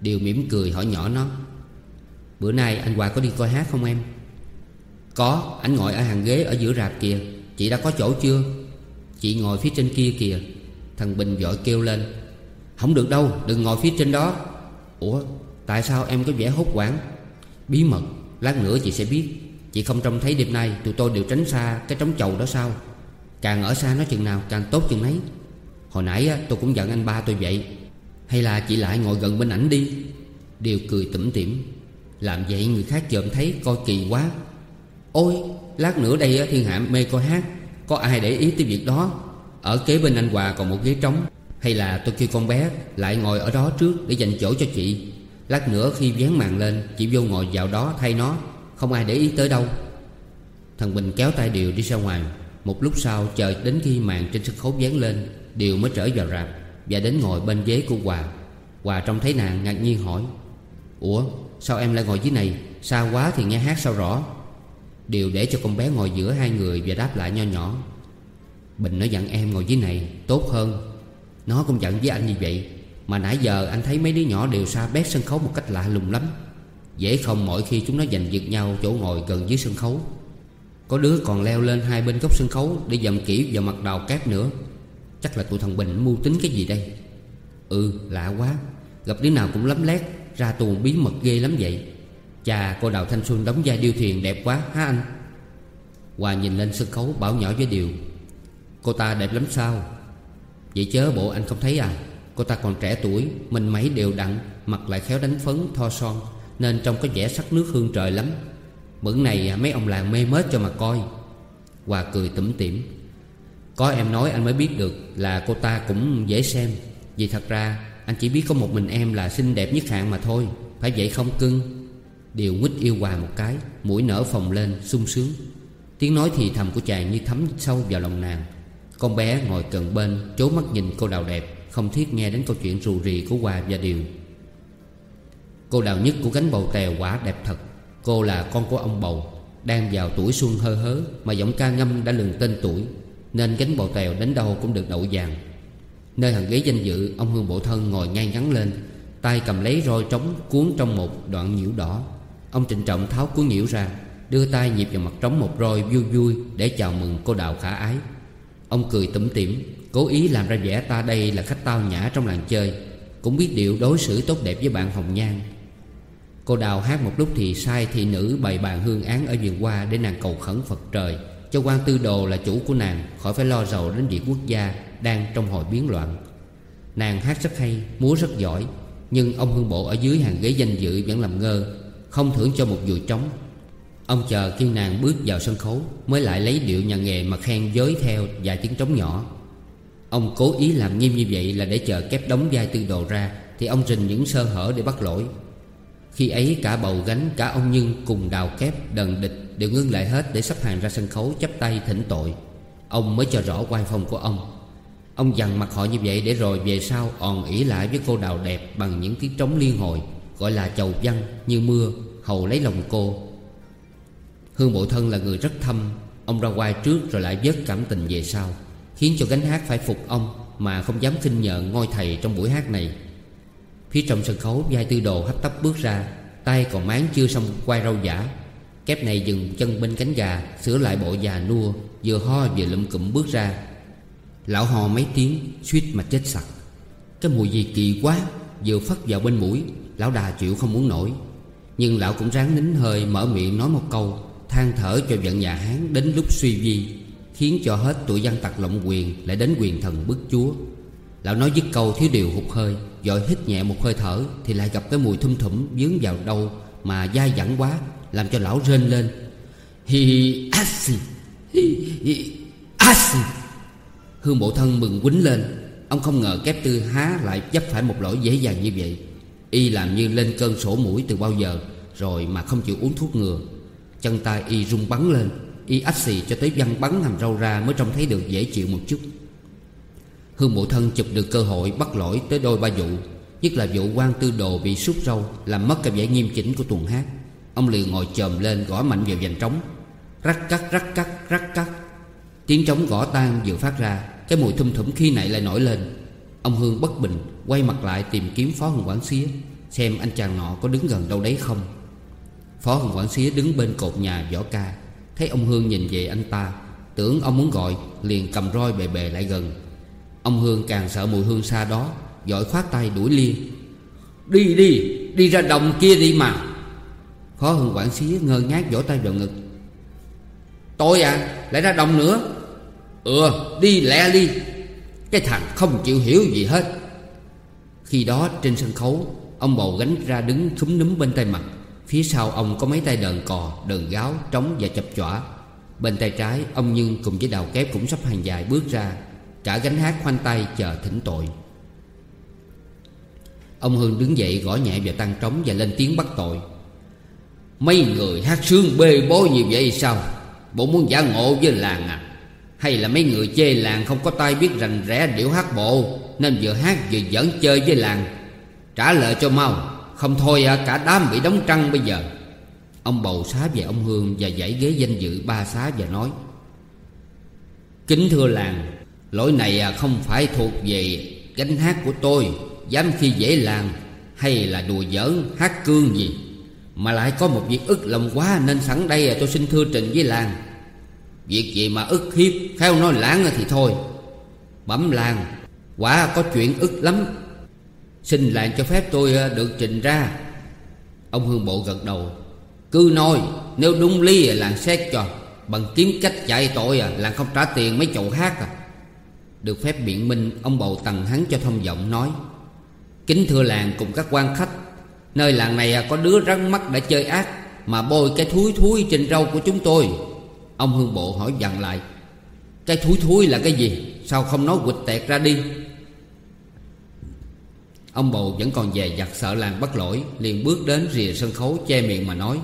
Điều mỉm cười hỏi nhỏ nó Bữa nay anh Hòa có đi coi hát không em? Có, Anh ngồi ở hàng ghế ở giữa rạp kìa. Chị đã có chỗ chưa? Chị ngồi phía trên kia kìa. Thằng Bình vội kêu lên. Không được đâu, đừng ngồi phía trên đó. Ủa, tại sao em có vẻ hốt hoảng? Bí mật, Lát nữa chị sẽ biết. Chị không trông thấy đêm nay, Tụi tôi đều tránh xa cái trống chầu đó sao? Càng ở xa nó chừng nào, càng tốt chừng nấy. Hồi nãy tôi cũng giận anh ba tôi vậy. Hay là chị lại ngồi gần bên ảnh đi? Điều cười tủm tỉm. Làm vậy người khác chợm thấy coi kỳ quá. Ôi, lát nữa đây thiên hạ mê coi hát. Có ai để ý tới việc đó? Ở kế bên anh Hòa còn một ghế trống. Hay là tôi kêu con bé Lại ngồi ở đó trước để dành chỗ cho chị. Lát nữa khi vén màn lên, Chị vô ngồi vào đó thay nó. Không ai để ý tới đâu. Thằng Bình kéo tay Điều đi ra ngoài. Một lúc sau, chờ đến khi màn trên sân khấu vén lên, Điều mới trở vào rạp Và đến ngồi bên ghế của Hòa. Hòa trông thấy nàng ngạc nhiên hỏi, Ủa sao em lại ngồi dưới này? Xa quá thì nghe hát sao rõ? Điều để cho con bé ngồi giữa hai người Và đáp lại nho nhỏ. Bình nó dặn em ngồi dưới này, Tốt hơn. Nó cũng dặn với anh như vậy. Mà nãy giờ anh thấy mấy đứa nhỏ đều xa bét sân khấu Một cách lạ lùng lắm. Dễ không mỗi khi chúng nó giành giật nhau Chỗ ngồi gần dưới sân khấu. Có đứa còn leo lên hai bên góc sân khấu Để dầm kỹ vào mặt đào cát nữa. Chắc là tụi thằng Bình mưu tính cái gì đây? Ừ lạ quá. Gặp đứa nào cũng lắm lét. Ra tuồng bí mật ghê lắm vậy. Chà cô Đào Thanh Xuân đóng vai điêu thuyền đẹp quá, hả anh? Hòa nhìn lên sân khấu, bảo nhỏ với Điều. Cô ta đẹp lắm sao? Vậy chớ bộ anh không thấy à? Cô ta còn trẻ tuổi, Mình mấy đều đặn, Mặt lại khéo đánh phấn, tho son, Nên trông có vẻ sắc nước hương trời lắm. Bữa này mấy ông làng mê mết cho mà coi. Hòa cười tủm tỉm. Có em nói anh mới biết được Là cô ta cũng dễ xem. Vì thật ra anh chỉ biết có một mình em là xinh đẹp nhất hạng mà thôi. Phải vậy không, cưng? Điều nguyết yêu Hòa một cái, Mũi nở phồng lên, sung sướng. Tiếng nói thì thầm của chàng như thấm sâu vào lòng nàng. Con bé ngồi gần bên Chố mắt nhìn cô đào đẹp, Không thiết nghe đến câu chuyện rù rì của Hòa và Điều. Cô đào nhất của cánh bầu tèo quả đẹp thật. Cô là con của ông bầu, Đang vào tuổi xuân hơ hớ, Mà giọng ca ngâm đã lừng tên tuổi, Nên cánh bầu tèo đến đâu cũng được đậu vàng. Nơi hàng ghế danh dự, Ông Hương Bộ Thân ngồi ngay ngắn lên, tay cầm lấy roi trống cuốn trong một đoạn nhiễu đỏ. Ông trịnh trọng tháo cuốn nhiễu ra, Đưa tay nhịp vào mặt trống một roi vui vui Để chào mừng cô đào khả ái. Ông cười tủm tỉm, Cố ý làm ra vẻ ta đây là khách tao nhã trong làng chơi, Cũng biết điệu đối xử tốt đẹp với bạn Hồng Nhan. Cô Đào hát một lúc thì sai thị nữ bày bàn hương án ở vườn hoa Để nàng cầu khẩn Phật trời. Cho quan tư đồ là chủ của nàng Khỏi phải lo rầu đến việc quốc gia Đang trong hồi biến loạn. Nàng hát rất hay, múa rất giỏi Nhưng ông hương bộ ở dưới hàng ghế danh dự vẫn làm ngơ Không thưởng cho một dùi trống. Ông chờ khi nàng bước vào sân khấu Mới lại lấy điệu nhà nghề mà khen giới theo vài tiếng trống nhỏ. Ông cố ý làm nghiêm như vậy là để chờ kép đóng vai tư đồ ra Thì ông trình những sơ hở để bắt lỗi. Khi ấy cả bầu gánh cả ông Nhân cùng đào kép đần địch. Đều ngưng lại hết để sắp hàng ra sân khấu chắp tay thỉnh tội. Ông mới cho rõ quan phong của ông. Ông dằn mặt họ như vậy để rồi về sau òn ỉ lại với cô đào đẹp Bằng những tiếng trống liên hồi, Gọi là chầu văn như mưa, Hầu lấy lòng cô. Hương Bộ Thân là người rất thâm, Ông ra quay trước rồi lại vớt cảm tình về sau, Khiến cho gánh hát phải phục ông Mà không dám khinh nhợn ngôi thầy trong buổi hát này. Phía trong sân khấu, vai tư đồ hấp tấp bước ra, Tay còn máng chưa xong quay rau giả. Kép này dừng chân bên cánh gà, Sửa lại bộ già nua, Vừa ho vừa lụm cụm bước ra. Lão ho mấy tiếng, suýt mà chết sặc. Cái mùi gì kỳ quá, Vừa phất vào bên mũi, Lão đà chịu không muốn nổi. Nhưng lão cũng ráng nín hơi, mở miệng nói một câu, than thở cho giận nhà Hán đến lúc suy vi, Khiến cho hết tuổi dân tặc lộng quyền Lại đến quyền thần bức chúa. Lão nói dứt câu thiếu điều hụt hơi Rồi hít nhẹ một hơi thở Thì lại gặp cái mùi thum thủm dướng vào đâu Mà dai dẳng quá. Làm cho lão rên lên. Hi hi assi Hi assi Hương bộ thân mừng quýnh lên. Ông không ngờ kép tư há lại chấp phải một lỗi dễ dàng như vậy. Y làm như lên cơn sổ mũi từ bao giờ, Rồi mà không chịu uống thuốc ngừa. Chân tay y rung bắn lên. Y ách xì cho tới văng bắn hàm râu ra Mới trông thấy được dễ chịu một chút. Hương bộ thân chụp được cơ hội bắt lỗi tới đôi ba vụ, Nhất là vụ quan tư đồ bị sút râu, Làm mất cả vẻ nghiêm chỉnh của tuần hát. Ông liền ngồi chồm lên gõ mạnh vào dành trống. Rắc cắt rắc cắt rắc cắt. Tiếng trống gõ tan vừa phát ra, Cái mùi thum thủm khi nãy lại nổi lên. Ông Hương bất bình, Quay mặt lại tìm kiếm phó hồng quản xía, Xem anh chàng nọ có đứng gần đâu đấy không. Phó Hồng Quản Xía đứng bên cột nhà võ ca, Thấy ông Hương nhìn về anh ta, Tưởng ông muốn gọi, Liền cầm roi bề bề lại gần. Ông Hương càng sợ mùi hương xa đó Giỏi khoát tay đuổi liên Đi đi Đi ra đồng kia đi mà. Phó Hưng Quản xí ngơ ngác vỗ tay vào ngực. Tôi à Lại ra đồng nữa. Ừ đi lẹ đi. Cái thằng không chịu hiểu gì hết. Khi đó trên sân khấu Ông bầu gánh ra đứng thúm núm bên tay mặt. Phía sau ông có mấy tay đờn cò, đờn gáo, trống và chập chọa Bên tay trái ông Nhưng cùng với đào kép cũng sắp hàng dài bước ra Cả gánh hát khoanh tay chờ thỉnh tội. Ông Hương đứng dậy gõ nhẹ vào tăng trống và lên tiếng bắt tội. Mấy người hát sướng bê bối như vậy sao? Bộ muốn giả ngộ với làng à? Hay là mấy người chê làng không có tay biết rành rẽ điệu hát bộ Nên vừa hát vừa giỡn chơi với làng? Trả lời cho mau không thôi à, cả đám bị đóng trăng bây giờ. Ông bầu xá về ông Hương Và giải ghế danh dự ba xá và nói Kính thưa làng Lỗi này à, không phải thuộc về gánh hát của tôi. Dám khi dễ làng Hay là đùa giỡn hát cương gì? Mà lại có một việc ức lòng quá Nên sẵn đây à, tôi xin thưa trình với làng Việc gì mà ức hiếp Khéo nói lãng à, thì thôi. Bẩm làng Quả có chuyện ức lắm. Xin làng cho phép tôi à, được trình ra. Ông Hương Bộ gật đầu. Cứ nói Nếu đúng lý à, làng xét cho. Bằng kiếm cách chạy tội à Làng không trả tiền mấy chậu hát à. Được phép biện minh Ông Bầu tầng hắn cho thông giọng nói. Kính thưa làng cùng các quan khách Nơi làng này à, có đứa rắn mắt đã chơi ác, Mà bôi cái thúi thúi trên râu của chúng tôi. Ông Hương Bộ hỏi dặn lại, Cái thúi thúi là cái gì? Sao không nói quịch tẹt ra đi? Ông bầu vẫn còn dè dặt sợ làng bắt lỗi, Liền bước đến rìa sân khấu che miệng mà nói,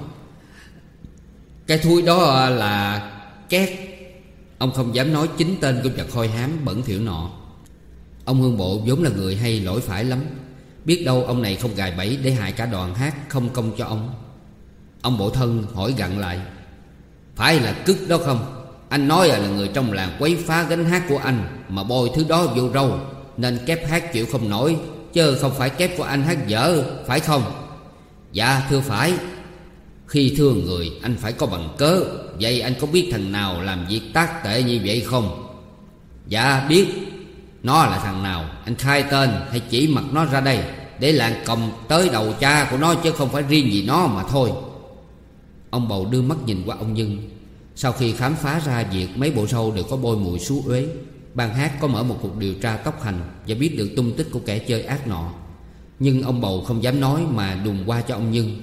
Cái thui đó à, là két. Ông không dám nói chính tên của vật khôi hám bẩn thiểu nọ. Ông Hương Bộ vốn là người hay lỗi phải lắm. Biết đâu ông này không gài bẫy để hại cả đoàn hát không công cho ông. Ông Bộ Thân hỏi gặn lại, Phải là cức đó không? Anh nói là người trong làng quấy phá gánh hát của anh Mà bôi thứ đó vô râu, Nên kép hát chịu không nổi, Chứ không phải kép của anh hát dở, Phải không? Dạ thưa phải. Khi thưa người, anh phải có bằng cớ. Vậy anh có biết thằng nào làm việc tác tệ như vậy không? Dạ biết. Nó là thằng nào? Anh khai tên hay chỉ mặt nó ra đây Để làng còng tới đầu cha của nó Chứ không phải riêng gì nó mà thôi? Ông bầu đưa mắt nhìn qua ông Nhân. Sau khi khám phá ra việc mấy bộ sâu đều có bôi mùi xú uế Ban hát có mở một cuộc điều tra tốc hành Và biết được tung tích của kẻ chơi ác nọ. Nhưng ông bầu không dám nói mà đùng qua cho ông Nhân.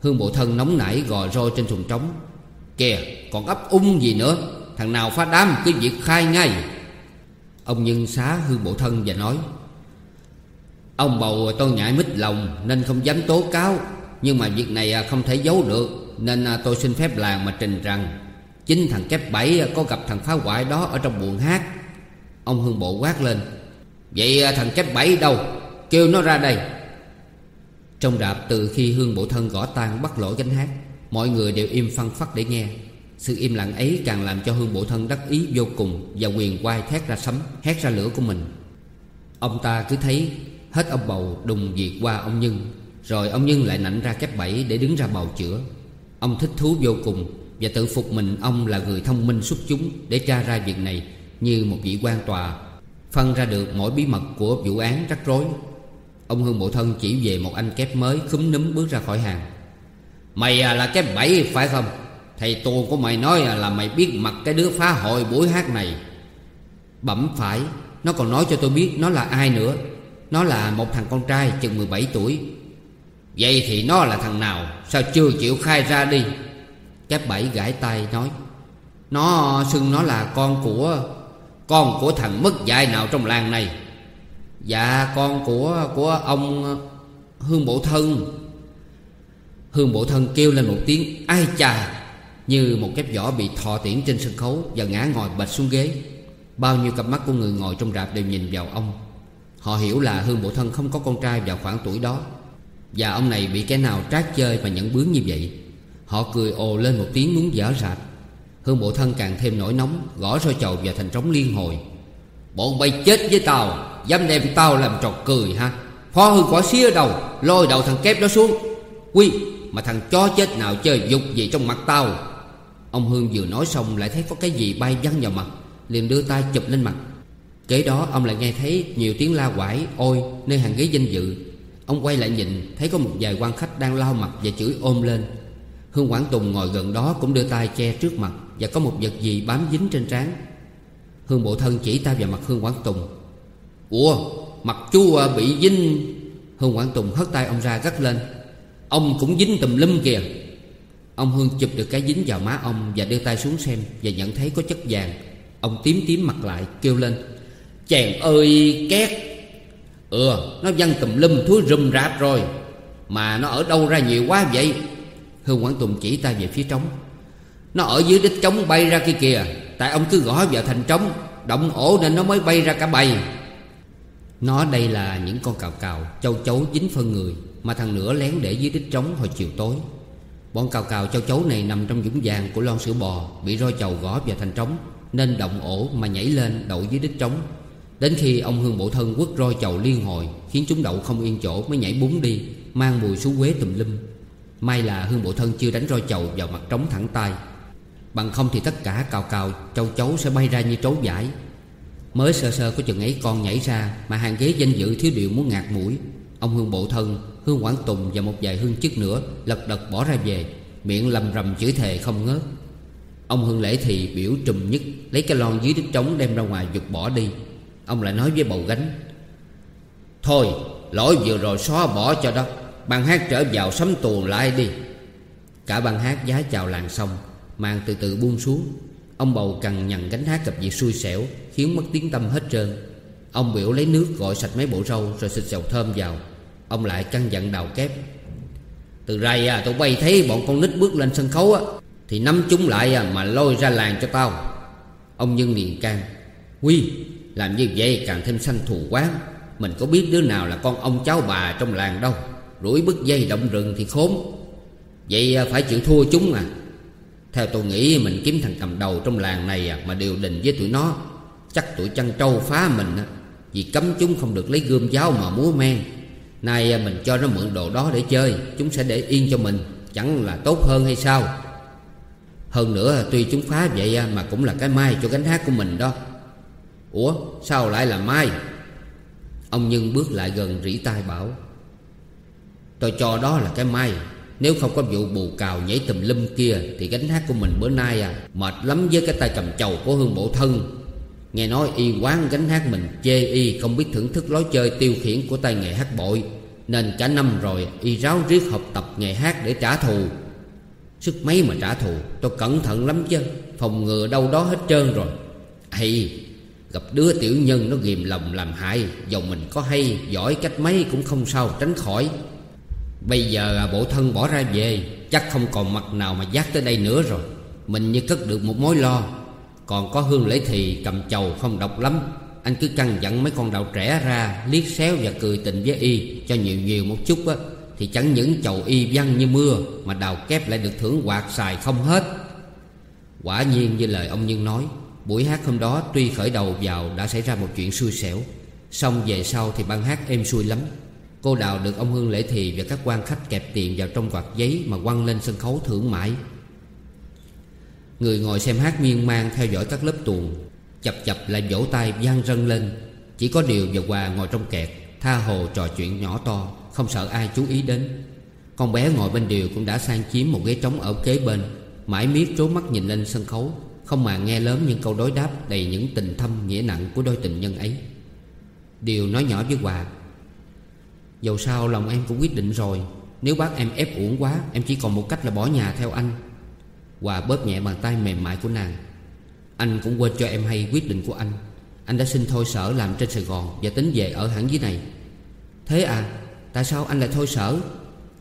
Hương bộ thân nóng nảy gò roi trên thùng trống. Kìa, còn ấp ung gì nữa? Thằng nào phá đám cứ việc khai ngay. Ông Nhân xá hương bộ thân và nói, Ông bầu tôi ngại mít lòng Nên không dám tố cáo, Nhưng mà việc này à, không thể giấu được, Nên à, tôi xin phép làng mà trình rằng Chính thằng kép bảy à, có gặp thằng phá hoại đó Ở trong buồng hát. Ông hương bộ quát lên, Vậy thằng kép bảy đâu? Kêu nó ra đây. Trong rạp, từ khi hương bộ thân gõ tan bắt lỗi gánh hát, Mọi người đều im phăng phắc để nghe. Sự im lặng ấy càng làm cho hương bộ thân đắc ý vô cùng Và quyền quay thét ra sấm Hét ra lửa của mình. Ông ta cứ thấy Hết ông bầu đùng diệt qua ông Nhân Rồi ông Nhân lại nảnh ra kép bảy để đứng ra bào chữa. Ông thích thú vô cùng Và tự phục mình ông là người thông minh xuất chúng Để tra ra việc này Như một vị quan tòa Phân ra được mỗi bí mật của vụ án rắc rối. Ông Hương Bộ Thân chỉ về một anh kép mới khúm núm bước ra khỏi hàng. Mày à, là kép bảy phải không? Thầy tu của mày nói là mày biết mặt cái đứa phá hội buổi hát này. Bẩm phải, Nó còn nói cho tôi biết nó là ai nữa. Nó là một thằng con trai chừng 17 tuổi. Vậy thì nó là thằng nào? Sao chưa chịu khai ra đi? Cái bảy gãi tay nói, Nó xưng nó là con của Con của thằng mất dạy nào trong làng này? Dạ con của của ông Hương Bộ Thân. Hương Bộ Thân kêu lên một tiếng, Ai chà như một kép võ bị thọ tiễn trên sân khấu Và ngã ngồi bạch xuống ghế. Bao nhiêu cặp mắt của người ngồi trong rạp đều nhìn vào ông. Họ hiểu là Hương Bộ Thân không có con trai vào khoảng tuổi đó. Và ông này bị cái nào trát chơi và nhận bướng như vậy? Họ cười ồ lên một tiếng muốn dở rạp. Hương Bộ Thân càng thêm nổi nóng, Gõ roi chầu và thành trống liên hồi. Bọn bay chết với tao, Dám đem tao làm trò cười ha Phó hư quả xía đầu Lôi đầu thằng kép đó xuống. Quy, mà thằng chó chết nào chơi dục gì trong mặt tao? Ông Hương vừa nói xong lại thấy có cái gì bay văng vào mặt, liền đưa tay chụp lên mặt. Kế đó, ông lại nghe thấy nhiều tiếng la quải, Ôi, nơi hàng ghế danh dự. Ông quay lại nhìn, Thấy có một vài quan khách đang lao mặt và chửi ôm lên. Hương Quảng Tùng ngồi gần đó Cũng đưa tay che trước mặt Và có một vật gì bám dính trên trán. Hương Bộ Thân chỉ tay vào mặt Hương Quảng Tùng. Ủa, mặt chú à, bị dính. Hương Quảng Tùng hất tay ông ra gắt lên. Ông cũng dính tùm lum kìa. Ông Hương chụp được cái dính vào má ông Và đưa tay xuống xem Và nhận thấy có chất vàng. Ông tím tím mặt lại, kêu lên, Chàng ơi, két. Ừ nó văng tùm lum thúi rùm rạp rồi, Mà nó ở đâu ra nhiều quá vậy? Hương Quảng Tùng chỉ tay về phía trống. Nó ở dưới đích trống bay ra kia kìa, Tại ông cứ gõ vào thành trống, Động ổ nên nó mới bay ra cả bầy. Nó đây là những con cào cào, Châu chấu dính phân người Mà thằng nữa lén để dưới đích trống hồi chiều tối. Bọn cào cào châu chấu này nằm trong dũng vàng của lon sữa bò Bị roi chầu gõ vào thành trống Nên động ổ mà nhảy lên đậu dưới đít trống. Đến khi ông Hương Bộ Thân quất roi chầu liên hồi Khiến chúng đậu không yên chỗ mới nhảy búng đi Mang mùi xú quế tùm lum. May là Hương Bộ Thân chưa đánh roi chầu vào mặt trống thẳng tay. Bằng không thì tất cả cào cào châu chấu sẽ bay ra như trấu giải Mới sơ sơ có chừng ấy con nhảy ra Mà hàng ghế danh dự thiếu điều muốn ngạt mũi Ông Hương Bộ Thân, Hương Quảng Tùng và một vài hương chức nữa Lật đật bỏ ra về, Miệng lầm rầm chửi thề không ngớt. Ông Hương Lễ thì biểu trùm nhất, Lấy cái lon dưới đít trống đem ra ngoài giục bỏ đi. Ông lại nói với bầu gánh, Thôi, lỗi vừa rồi xóa bỏ cho đó Ban hát trở vào sắm tuồng lại đi. Cả ban hát giá chào làng xong, Màn từ từ buông xuống. Ông bầu cằn nhằn gánh hát gặp việc xui xẻo, Khiến mất tiếng tâm hết trơn. Ông biểu lấy nước gọi sạch mấy bộ râu Rồi xịt dầu thơm vào. Ông lại căn dặn đào kép. Từ rày à tụi bay thấy bọn con nít bước lên sân khấu á Thì nắm chúng lại à, mà lôi ra làng cho tao. Ông Nhân liền can Quy làm như vậy càng thêm sanh thù quán. Mình có biết đứa nào là con ông cháu bà trong làng đâu. Rủi bức dây động rừng thì khốn. Vậy à, phải chịu thua chúng à. Theo tôi nghĩ mình kiếm thằng cầm đầu trong làng này à, Mà điều đình với tụi nó Chắc tụi chăn trâu phá mình á Vì cấm chúng không được lấy gươm giáo mà múa men. Nay à, mình cho nó mượn đồ đó để chơi, Chúng sẽ để yên cho mình, Chẳng là tốt hơn hay sao? Hơn nữa à, tuy chúng phá vậy à, Mà cũng là cái mai cho gánh hát của mình đó. Ủa, sao lại là mai Ông Nhân bước lại gần rỉ tai bảo, Tôi cho đó là cái may, Nếu không có vụ bù cào nhảy tùm lum kia Thì gánh hát của mình bữa nay à Mệt lắm với cái tay cầm chầu của hương bộ thân. Nghe nói y quán gánh hát mình, chê y không biết thưởng thức lối chơi tiêu khiển của tay nghề hát bội. Nên cả năm rồi, y ráo riết học tập nghề hát để trả thù. Sức mấy mà trả thù, Tôi cẩn thận lắm chứ, Phòng ngừa đâu đó hết trơn rồi. Hay, Gặp đứa tiểu nhân nó ghìm lòng làm hại Dầu mình có hay, Giỏi cách mấy cũng không sao tránh khỏi. Bây giờ à, bộ thân bỏ ra về, Chắc không còn mặt nào mà dắt tới đây nữa rồi. Mình như cất được một mối lo. Còn có hương lễ thì cầm chầu không độc lắm. Anh cứ căng dặn mấy con đạo trẻ ra, Liếc xéo và cười tình với y, Cho nhiều nhiều một chút á. Thì chẳng những chầu y văng như mưa, Mà đào kép lại được thưởng quạt xài không hết. Quả nhiên như lời ông Nhân nói, Buổi hát hôm đó tuy khởi đầu vào đã xảy ra một chuyện xui xẻo Xong về sau thì ban hát êm xuôi lắm. Cô Đào được ông Hương Lễ Thì và các quan khách kẹp tiền vào trong quạt giấy Mà quăng lên sân khấu thưởng mãi. Người ngồi xem hát miên man theo dõi các lớp tuồng, Chập chập lại vỗ tay vang rân lên. Chỉ có Điều và Hòa ngồi trong kẹt, Tha hồ trò chuyện nhỏ to, Không sợ ai chú ý đến. Con bé ngồi bên Điều cũng đã sang chiếm một ghế trống ở kế bên, Mãi miết trố mắt nhìn lên sân khấu, Không mà nghe lớn những câu đối đáp Đầy những tình thâm nghĩa nặng của đôi tình nhân ấy. Điều nói nhỏ với Hòa, Dầu sao lòng em cũng quyết định rồi, Nếu bác em ép uổng quá, Em chỉ còn một cách là bỏ nhà theo anh. Hòa bóp nhẹ bàn tay mềm mại của nàng. Anh cũng quên cho em hay quyết định của anh. Anh đã xin thôi sở làm trên Sài Gòn Và tính về ở hẳn dưới này. Thế à Tại sao anh lại thôi sở?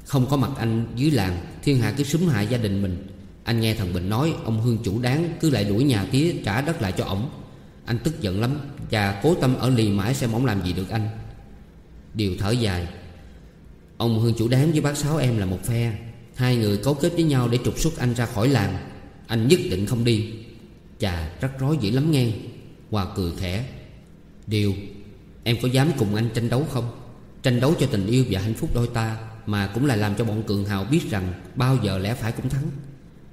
Không có mặt anh dưới làng, Thiên hạ cứ súng hại gia đình mình. Anh nghe thằng Bình nói, Ông Hương chủ đáng, cứ lại đuổi nhà tía trả đất lại cho ổng. Anh tức giận lắm Và cố tâm ở lì mãi xem ổng làm gì được anh. Điều thở dài. Ông Hương chủ đáng với bác Sáu em là một phe. Hai người cấu kết với nhau để trục xuất anh ra khỏi làng. Anh nhất định không đi. Chà, rắc rối dữ lắm nghe. Hòa cười khẽ. Điều, Em có dám cùng anh tranh đấu không? Tranh đấu cho tình yêu và hạnh phúc đôi ta Mà cũng là làm cho bọn cường hào biết rằng Bao giờ lẽ phải cũng thắng.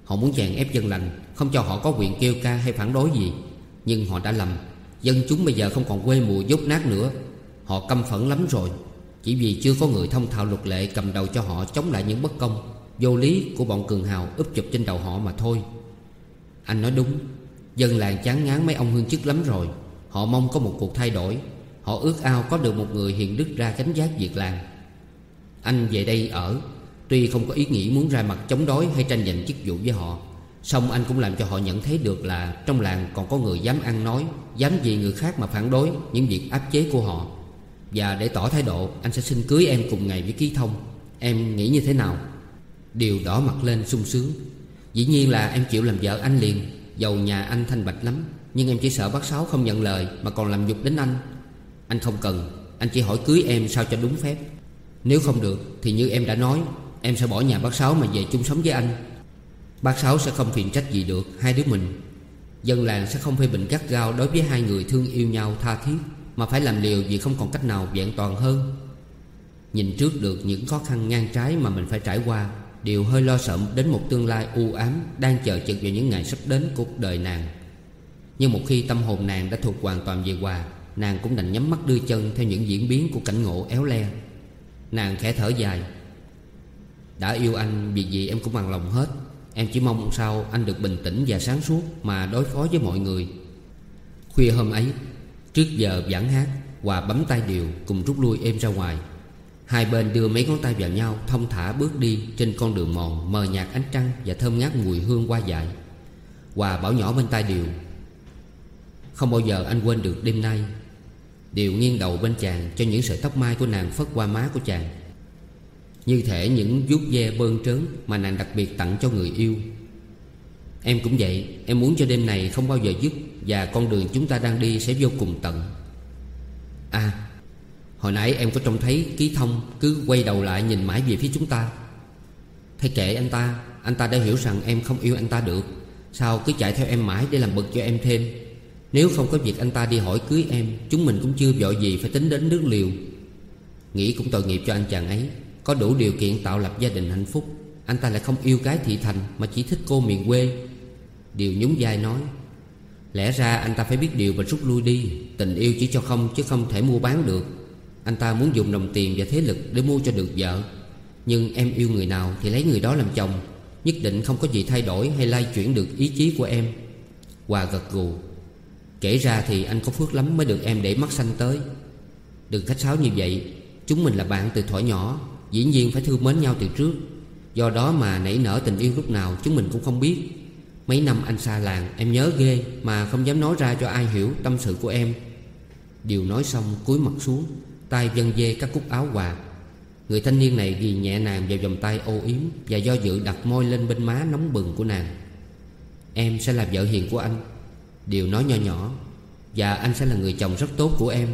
Họ muốn chèn ép dân lành, Không cho họ có quyền kêu ca hay phản đối gì. Nhưng họ đã lầm. Dân chúng bây giờ không còn quê mùa dốt nát nữa. Họ căm phẫn lắm rồi. Chỉ vì chưa có người thông thạo luật lệ cầm đầu cho họ chống lại những bất công. Vô lý của bọn cường hào úp chụp trên đầu họ mà thôi. Anh nói đúng, Dân làng chán ngán mấy ông hương chức lắm rồi. Họ mong có một cuộc thay đổi. Họ ước ao có được một người hiền đức ra gánh giác việc làng. Anh về đây ở, Tuy không có ý nghĩ muốn ra mặt chống đối hay tranh giành chức vụ với họ Xong anh cũng làm cho họ nhận thấy được là Trong làng còn có người dám ăn nói, Dám vì người khác mà phản đối những việc áp chế của họ. Và để tỏ thái độ, Anh sẽ xin cưới em cùng ngày với Ký Thông. Em nghĩ như thế nào? Đều đỏ mặt lên sung sướng. Dĩ nhiên là em chịu làm vợ anh liền Dầu nhà anh thanh bạch lắm, Nhưng em chỉ sợ bác Sáu không nhận lời Mà còn làm nhục đến anh. Anh không cần, Anh chỉ hỏi cưới em sao cho đúng phép. Nếu không được thì như em đã nói, Em sẽ bỏ nhà bác Sáu mà về chung sống với anh. Bác Sáu sẽ không phiền trách gì được Hai đứa mình. Dân làng sẽ không phê bình gắt gao Đối với hai người thương yêu nhau tha thiết, Mà phải làm liều vì không còn cách nào vẹn toàn hơn. Nhìn trước được những khó khăn ngang trái Mà mình phải trải qua Điều hơi lo sợ đến một tương lai u ám Đang chờ chực vào những ngày sắp đến của cuộc đời nàng. Nhưng một khi tâm hồn nàng đã thuộc hoàn toàn về Hòa, Nàng cũng đành nhắm mắt đưa chân Theo những diễn biến của cảnh ngộ éo le. Nàng khẽ thở dài. Đã yêu anh, việc gì em cũng bằng lòng hết. Em chỉ mong sao anh được bình tĩnh và sáng suốt Mà đối phó với mọi người. Khuya hôm ấy, Trước giờ giảng hát, Hòa bấm tay điều cùng rút lui em ra ngoài. Hai bên đưa mấy ngón tay vào nhau, Thông thả bước đi trên con đường mòn, Mờ nhạt ánh trăng và thơm ngát mùi hương hoa dại. Hòa bảo nhỏ bên tai Điều. Không bao giờ anh quên được đêm nay. Điều nghiêng đầu bên chàng Cho những sợi tóc mai của nàng phất qua má của chàng. Như thể những vuốt ve bơn trớn Mà nàng đặc biệt tặng cho người yêu. Em cũng vậy, Em muốn cho đêm này không bao giờ dứt Và con đường chúng ta đang đi sẽ vô cùng tận. À Hồi nãy em có trông thấy ký thông Cứ quay đầu lại nhìn mãi về phía chúng ta. Thế kệ anh ta Anh ta đã hiểu rằng em không yêu anh ta được. Sao cứ chạy theo em mãi để làm bực cho em thêm? Nếu không có việc anh ta đi hỏi cưới em, Chúng mình cũng chưa vội gì phải tính đến nước liều. Nghĩ cũng tội nghiệp cho anh chàng ấy. Có đủ điều kiện tạo lập gia đình hạnh phúc, Anh ta lại không yêu gái thị thành Mà chỉ thích cô miền quê. Điều nhún vai nói, Lẽ ra anh ta phải biết điều và rút lui đi, Tình yêu chỉ cho không chứ không thể mua bán được anh ta muốn dùng đồng tiền và thế lực để mua cho được vợ. Nhưng em yêu người nào thì lấy người đó làm chồng. Nhất định không có gì thay đổi hay lay chuyển được ý chí của em. Hòa gật gù. Kể ra thì anh có phước lắm mới được em để mắt xanh tới. Đừng khách sáo như vậy. Chúng mình là bạn từ thuở nhỏ. Dĩ nhiên phải thương mến nhau từ trước. Do đó mà nảy nở tình yêu lúc nào chúng mình cũng không biết. Mấy năm anh xa làng, em nhớ ghê Mà không dám nói ra cho ai hiểu tâm sự của em. Điều nói xong cúi mặt xuống tay vân dê các cúc áo quà. Người thanh niên này ghi nhẹ nàng vào vòng tay ô yếm Và do dự đặt môi lên bên má nóng bừng của nàng. Em sẽ là vợ hiền của anh. Điều nói nho nhỏ. Và anh sẽ là người chồng rất tốt của em.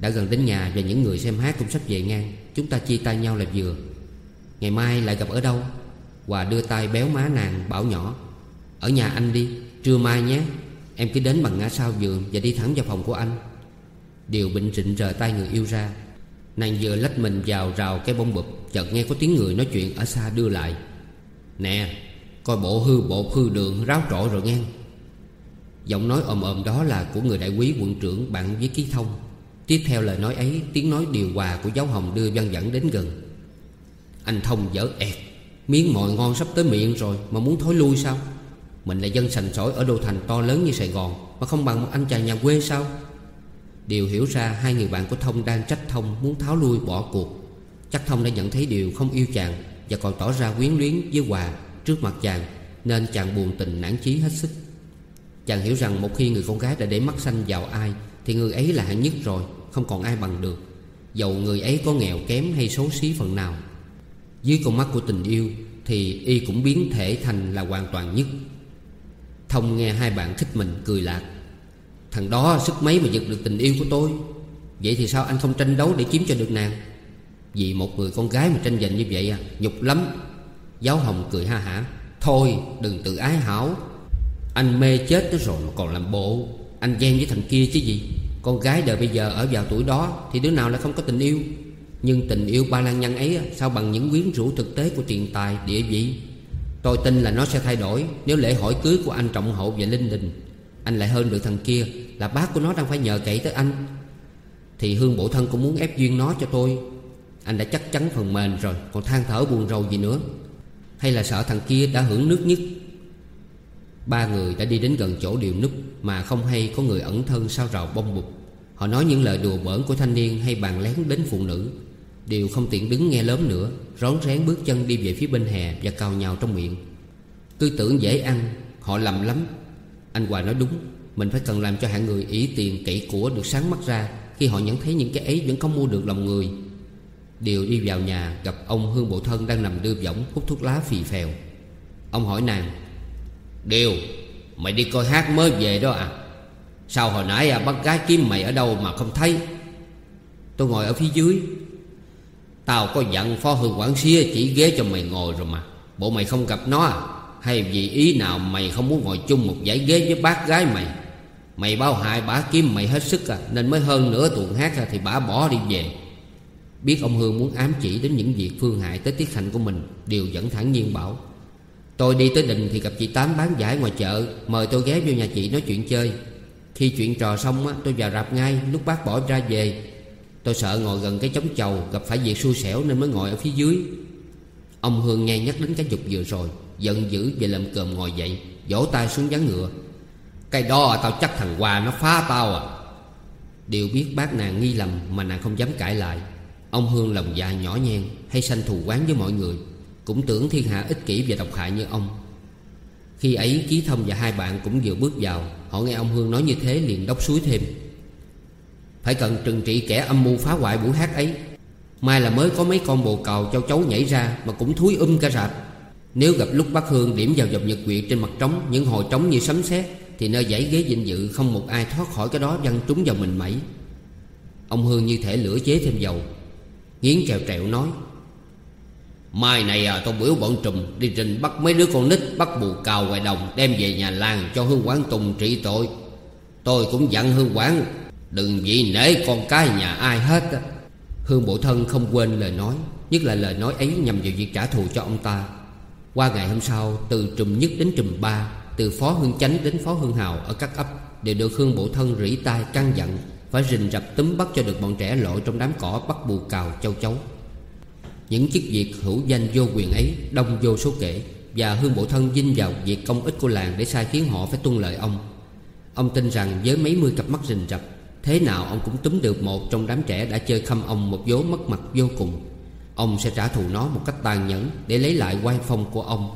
Đã gần đến nhà Và những người xem hát cũng sắp về ngang, Chúng ta chia tay nhau là vừa. Ngày mai lại gặp ở đâu? Hòa đưa tay béo má nàng, bảo nhỏ. Ở nhà anh đi, Trưa mai nhé. Em cứ đến bằng ngã sau giường Và đi thẳng vào phòng của anh. Điều bình rịnh rời tay người yêu ra. Nàng vừa lách mình vào rào cái bông bụp, Chợt nghe có tiếng người nói chuyện ở xa đưa lại. Nè, Coi bộ hư bộ hư đường ráo trội rồi nghe. Giọng nói ồm ồm đó là của người đại quý quận trưởng bạn với ký thông. Tiếp theo lời nói ấy, Tiếng nói điều hòa của giáo hồng đưa văn dẫn đến gần. Anh thông dở ẹt, Miếng mồi ngon sắp tới miệng rồi Mà muốn thối lui sao? Mình là dân sành sỏi ở đô thành to lớn như Sài Gòn Mà không bằng một anh chàng nhà quê sao? Điều hiểu ra hai người bạn của Thông đang trách Thông Muốn tháo lui, bỏ cuộc. Chắc Thông đã nhận thấy Điều không yêu chàng Và còn tỏ ra quyến luyến với Hòa Trước mặt chàng, Nên chàng buồn tình nản chí hết sức. Chàng hiểu rằng một khi người con gái đã để mắt xanh vào ai, Thì người ấy là hạng nhất rồi, Không còn ai bằng được. Dầu người ấy có nghèo kém hay xấu xí phần nào. Dưới con mắt của tình yêu, Thì y cũng biến thể thành là hoàn toàn nhất. Thông nghe hai bạn thích mình cười lạc. Thằng đó sức mấy mà giật được tình yêu của tôi. Vậy thì sao anh không tranh đấu để chiếm cho được nàng? Vì một người con gái mà tranh giành như vậy à Nhục lắm. Giáo hồng cười ha hả. Thôi, đừng tự ái hảo. Anh mê chết tới rồi mà còn làm bộ. Anh ghen với thằng kia chứ gì? Con gái đời bây giờ ở vào tuổi đó Thì đứa nào lại không có tình yêu? Nhưng tình yêu ba lan nhân ấy Sao bằng những quyến rũ thực tế của tiền tài, địa vị? Tôi tin là nó sẽ thay đổi Nếu lễ hỏi cưới của anh trọng hậu và linh đình anh lại hơn được thằng kia, Là bác của nó đang phải nhờ cậy tới anh. Thì Hương bộ thân cũng muốn ép duyên nó cho tôi. Anh đã chắc chắn phần mềm rồi, Còn than thở buồn rầu gì nữa. Hay là sợ thằng kia đã hưởng nước nhất? Ba người đã đi đến gần chỗ điều núp, Mà không hay có người ẩn thân sau rào bông bụt. Họ nói những lời đùa bỡn của thanh niên Hay bàn lén đến phụ nữ. Điều không tiện đứng nghe lớn nữa, Rón rén bước chân đi về phía bên hè Và cào nhào trong miệng. Tư tưởng dễ ăn, Họ lầm lắm. Anh Hòa nói đúng Mình phải cần làm cho hạng người ý tiền kỹ của được sáng mắt ra Khi họ nhận thấy những cái ấy vẫn không mua được lòng người. Điều đi vào nhà Gặp ông Hương Bộ Thân đang nằm đưa võng Hút thuốc lá phì phèo. Ông hỏi nàng Điều Mày đi coi hát mới về đó à? Sao hồi nãy à, bắt gái kiếm mày ở đâu mà không thấy? Tôi ngồi ở phía dưới. Tao có dặn phó hương quản xía chỉ ghế cho mày ngồi rồi mà Bộ mày không gặp nó à? Hay vì ý nào mày không muốn ngồi chung một dãy ghế với bác gái mày? Mày bao hại bả kiếm mày hết sức à Nên mới hơn nửa tuần hát thì bả bỏ đi về. Biết ông Hương muốn ám chỉ đến những việc phương hại tới tiết hạnh của mình Điều vẫn thẳng nhiên bảo. Tôi đi tới đình thì gặp chị Tám bán giải ngoài chợ Mời tôi ghé vô nhà chị nói chuyện chơi. Khi chuyện trò xong á, tôi vào rạp ngay Lúc bác bỏ ra về. Tôi sợ ngồi gần cái chống chầu Gặp phải việc xui xẻo nên mới ngồi ở phía dưới. Ông Hương nghe nhắc đến cái dục vừa rồi. Giận dữ về làm cơm ngồi dậy, Vỗ tay xuống gián ngựa. Cái đó tao chắc thằng Hòa nó phá tao à. Điều biết bác nàng nghi lầm Mà nàng không dám cãi lại. Ông Hương lòng dạ nhỏ nhen, Hay sanh thù quán với mọi người. Cũng tưởng thiên hạ ích kỷ và độc hại như ông. Khi ấy Chí Thông và hai bạn cũng vừa bước vào, Họ nghe ông Hương nói như thế liền đốc suối thêm. Phải cần trừng trị kẻ âm mưu phá hoại buổi hát ấy. Mai là mới có mấy con bồ cào châu chấu nhảy ra Mà cũng thúi um cả rạp. Nếu gặp lúc bác Hương, điểm vào dọc nhật quyệt trên mặt trống, Những hồi trống như sấm sét, Thì nơi dãy ghế dinh dự không một ai thoát khỏi cái đó văng trúng vào mình mẩy. Ông Hương như thể lửa chế thêm dầu, Nghiến trèo trẹo nói, Mai này à tôi biểu bọn trùm, Đi trình bắt mấy đứa con nít Bắt bù cào ngoài đồng, Đem về nhà làng cho Hương Quán Tùng trị tội. Tôi cũng dặn Hương Quán Đừng vì nể con cái nhà ai hết Hương Bộ Thân không quên lời nói, Nhất là lời nói ấy nhằm vào việc trả thù cho ông ta. Qua ngày hôm sau, Từ trùm nhất đến trùm ba, Từ phó hương chánh đến phó hương hào Ở các ấp Đều được Hương Bộ Thân rỉ tai căng dặn Phải rình rập túm bắt cho được bọn trẻ lội trong đám cỏ Bắt bù cào châu chấu. Những chức việc hữu danh vô quyền ấy Đông vô số kể Và Hương Bộ Thân dinh vào việc công ích của làng Để sai khiến họ phải tuân lợi ông. Ông tin rằng với mấy mươi cặp mắt rình rập, Thế nào ông cũng túm được một trong đám trẻ Đã chơi khăm ông một vố mất mặt vô cùng. Ông sẽ trả thù nó một cách tàn nhẫn Để lấy lại quan phong của ông.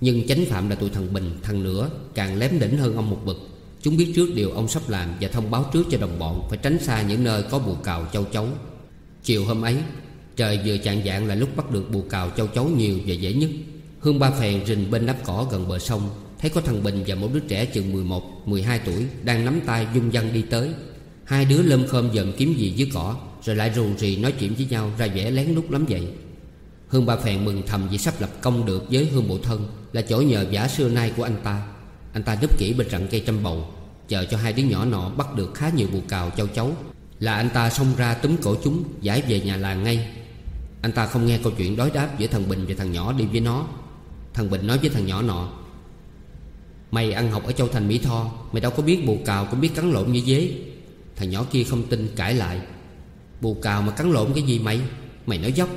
Nhưng chánh phạm là tụi thằng Bình Thằng nữa càng lém đỉnh hơn ông một bậc. Chúng biết trước điều ông sắp làm Và thông báo trước cho đồng bọn Phải tránh xa những nơi có bù cào châu chấu. Chiều hôm ấy Trời vừa chạng dạng là lúc bắt được bù cào châu chấu nhiều và dễ nhất. Hương ba phèn rình bên đắp cỏ gần bờ sông Thấy có thằng Bình và một đứa trẻ chừng 11, 12 tuổi Đang nắm tay dung dăng đi tới. Hai đứa lâm khơm dần kiếm gì dưới cỏ. Rồi lại rù rì nói chuyện với nhau, Ra vẻ lén lút lắm vậy. Hương ba phèn mừng thầm vì sắp lập công được với Hương bộ thân, Là chỗ nhờ giả xưa nay của anh ta. Anh ta núp kỹ bên rặng cây trăm bầu, Chờ cho hai đứa nhỏ nọ bắt được khá nhiều bù cào châu chấu. Là anh ta xông ra túm cổ chúng, Giải về nhà làng ngay. Anh ta không nghe câu chuyện đối đáp giữa thằng Bình và thằng nhỏ đi với nó. Thằng Bình nói với thằng nhỏ nọ, Mày ăn học ở Châu Thành Mỹ Tho, Mày đâu có biết bù cào cũng biết cắn lộn như dế. Thằng nhỏ kia không tin, cãi lại Bù cào mà cắn lộn cái gì mày? Mày nói dốc.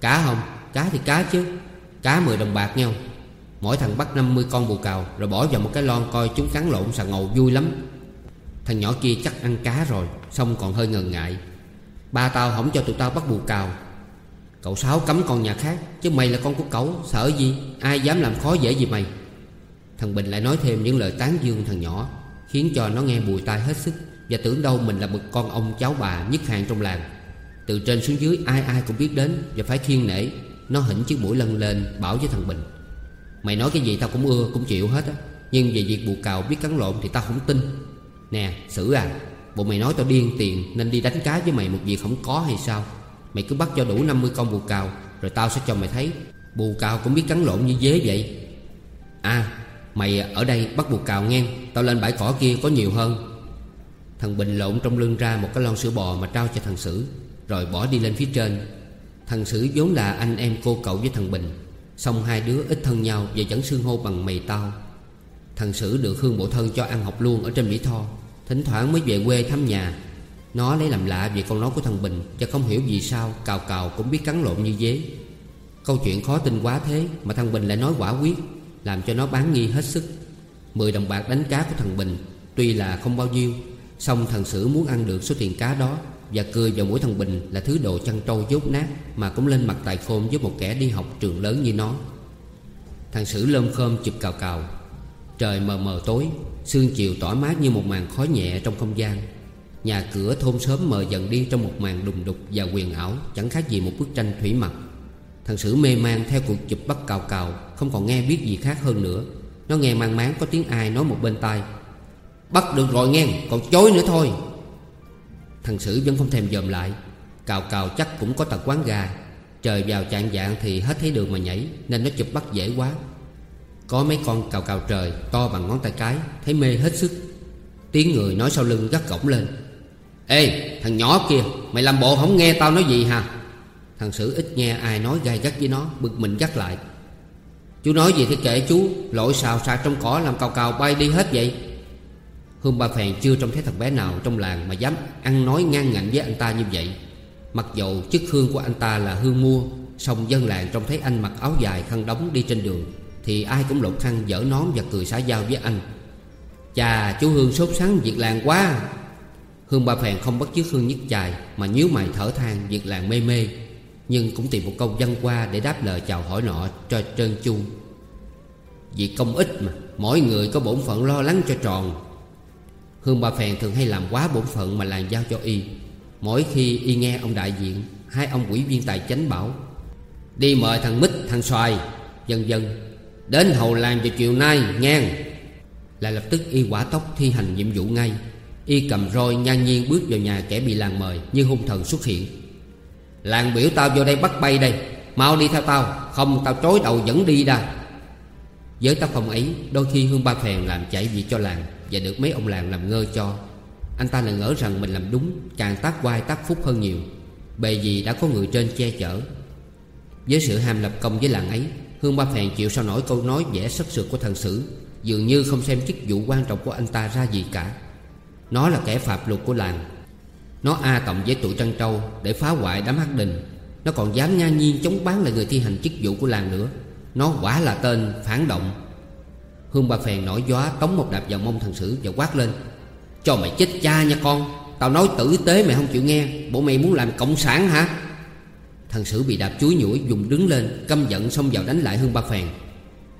Cá không? Cá thì cá chứ. Cá 10 đồng bạc nhau. Mỗi thằng bắt 50 con bù cào, Rồi bỏ vào một cái lon coi chúng cắn lộn sà ngầu vui lắm. Thằng nhỏ kia chắc ăn cá rồi, Xong còn hơi ngần ngại. Ba tao không cho tụi tao bắt bù cào. Cậu Sáu cấm con nhà khác, Chứ mày là con của cậu, Sợ gì? Ai dám làm khó dễ gì mày? Thằng Bình lại nói thêm những lời tán dương thằng nhỏ, Khiến cho nó nghe bùi tai hết sức. Và tưởng đâu mình là một con ông cháu bà nhất hàng trong làng. Từ trên xuống dưới ai ai cũng biết đến Và phải khiên nể. Nó hỉnh chiếc mũi lân lên, bảo với thằng Bình. Mày nói cái gì tao cũng ưa, cũng chịu hết á. Nhưng về việc bù cào biết cắn lộn thì tao không tin. Nè xử à Bộ mày nói tao điên tiền Nên đi đánh cá với mày một việc không có hay sao? Mày cứ bắt cho đủ 50 con bù cào, Rồi tao sẽ cho mày thấy. Bù cào cũng biết cắn lộn như dế vậy. À Mày ở đây bắt bù cào nghe Tao lên bãi cỏ kia có nhiều hơn. Thằng Bình lộn trong lưng ra một cái lon sữa bò mà trao cho thằng Sử, Rồi bỏ đi lên phía trên. Thằng Sử vốn là anh em cô cậu với thằng Bình Xong hai đứa ít thân nhau Và vẫn xương hô bằng mày tao. Thằng Sử được Hương Bộ Thân cho ăn học luôn Ở trên Mỹ Tho, Thỉnh thoảng mới về quê thăm nhà. Nó lấy làm lạ vì con nói của thằng Bình Và không hiểu vì sao Cào cào cũng biết cắn lộn như dế. Câu chuyện khó tin quá thế Mà thằng Bình lại nói quả quyết, Làm cho nó bán nghi hết sức. Mười đồng bạc đánh cá của thằng Bình Tuy là không bao nhiêu Xong thằng Sử muốn ăn được số tiền cá đó Và cười vào mũi thằng Bình là thứ đồ chăn trâu dốt nát Mà cũng lên mặt tài khôn với một kẻ đi học trường lớn như nó. Thằng Sử lơm khơm chụp cào cào. Trời mờ mờ tối, Sương chiều tỏa mát như một màn khói nhẹ trong không gian. Nhà cửa thôn sớm mờ dần đi trong một màn đùng đục và quyền ảo, Chẳng khác gì một bức tranh thủy mặc. Thằng Sử mê man theo cuộc chụp bắt cào cào, Không còn nghe biết gì khác hơn nữa. Nó nghe mang máng có tiếng ai nói một bên tai. Bắt được rồi nghe, Còn chối nữa thôi. Thằng Sử vẫn không thèm dòm lại. Cào cào chắc cũng có tật quán gà. Trời vào chạng dạng thì hết thấy đường mà nhảy, Nên nó chụp bắt dễ quá. Có mấy con cào cào trời, To bằng ngón tay cái, Thấy mê hết sức. Tiếng người nói sau lưng gắt gỏng lên. Ê, thằng nhỏ kia, Mày làm bộ không nghe tao nói gì hả? Thằng Sử ít nghe ai nói gai gắt với nó, Bực mình gắt lại. Chú nói gì thì kệ chú Lội xào xạc trong cỏ làm cào cào bay đi hết vậy? Hương ba phèn chưa trông thấy thằng bé nào trong làng Mà dám ăn nói ngang ngạnh với anh ta như vậy. Mặc dầu chức hương của anh ta là hương mua, song dân làng trông thấy anh mặc áo dài khăn đóng đi trên đường, Thì ai cũng lột khăn dở nón và cười xã giao với anh. Chà, chú Hương sốt sắng việc làng quá. Hương ba phèn không bắt chước Hương nhất chài Mà nhíu mày thở than việc làng mê mê, Nhưng cũng tìm một câu văn qua để đáp lời chào hỏi nọ cho trơn chu Việc công ích mà, Mỗi người có bổn phận lo lắng cho tròn. Hương ba phèn thường hay làm quá bổn phận mà làng giao cho y. Mỗi khi y nghe ông đại diện, Hai ông quỹ viên tài chánh bảo, Đi mời thằng Mít, thằng Xoài. Dần dần, Đến hầu làm vào chiều nay, ngang. Là lập tức y quả tốc thi hành nhiệm vụ ngay. Y cầm roi ngang nhiên bước vào nhà kẻ bị làng mời, Như hung thần xuất hiện. Làng biểu tao vô đây bắt bay đây, Mau đi theo tao, Không tao chối đầu dẫn đi ra Với tác phong ấy, Đôi khi Hương Ba Phèn làm chạy việc cho làng. Và được mấy ông làng làm ngơ cho. Anh ta lại ngỡ rằng mình làm đúng, Càng tác quai tác phúc hơn nhiều. Bề gì đã có người trên che chở? Với sự ham lập công với làng ấy, Hương Ba Phèn chịu sao nổi câu nói vẻ sắc sược của thần sử, Dường như không xem chức vụ quan trọng của anh ta ra gì cả. Nó là kẻ phạm luật của làng. Nó a cộng với tụi Trăng Trâu Để phá hoại đám hắc đình. Nó còn dám ngang nhiên chống bán lại người thi hành chức vụ của làng nữa. Nó quả là tên phản động. Hương ba phèn nổi gió, tống một đạp vào mông thằng Sử và quát lên, Cho mày chết cha nha con, Tao nói tử tế mày không chịu nghe, Bộ mày muốn làm cộng sản hả? Thằng Sử bị đạp chuối nhủi, dùng đứng lên, Căm giận xông vào đánh lại Hương ba phèn.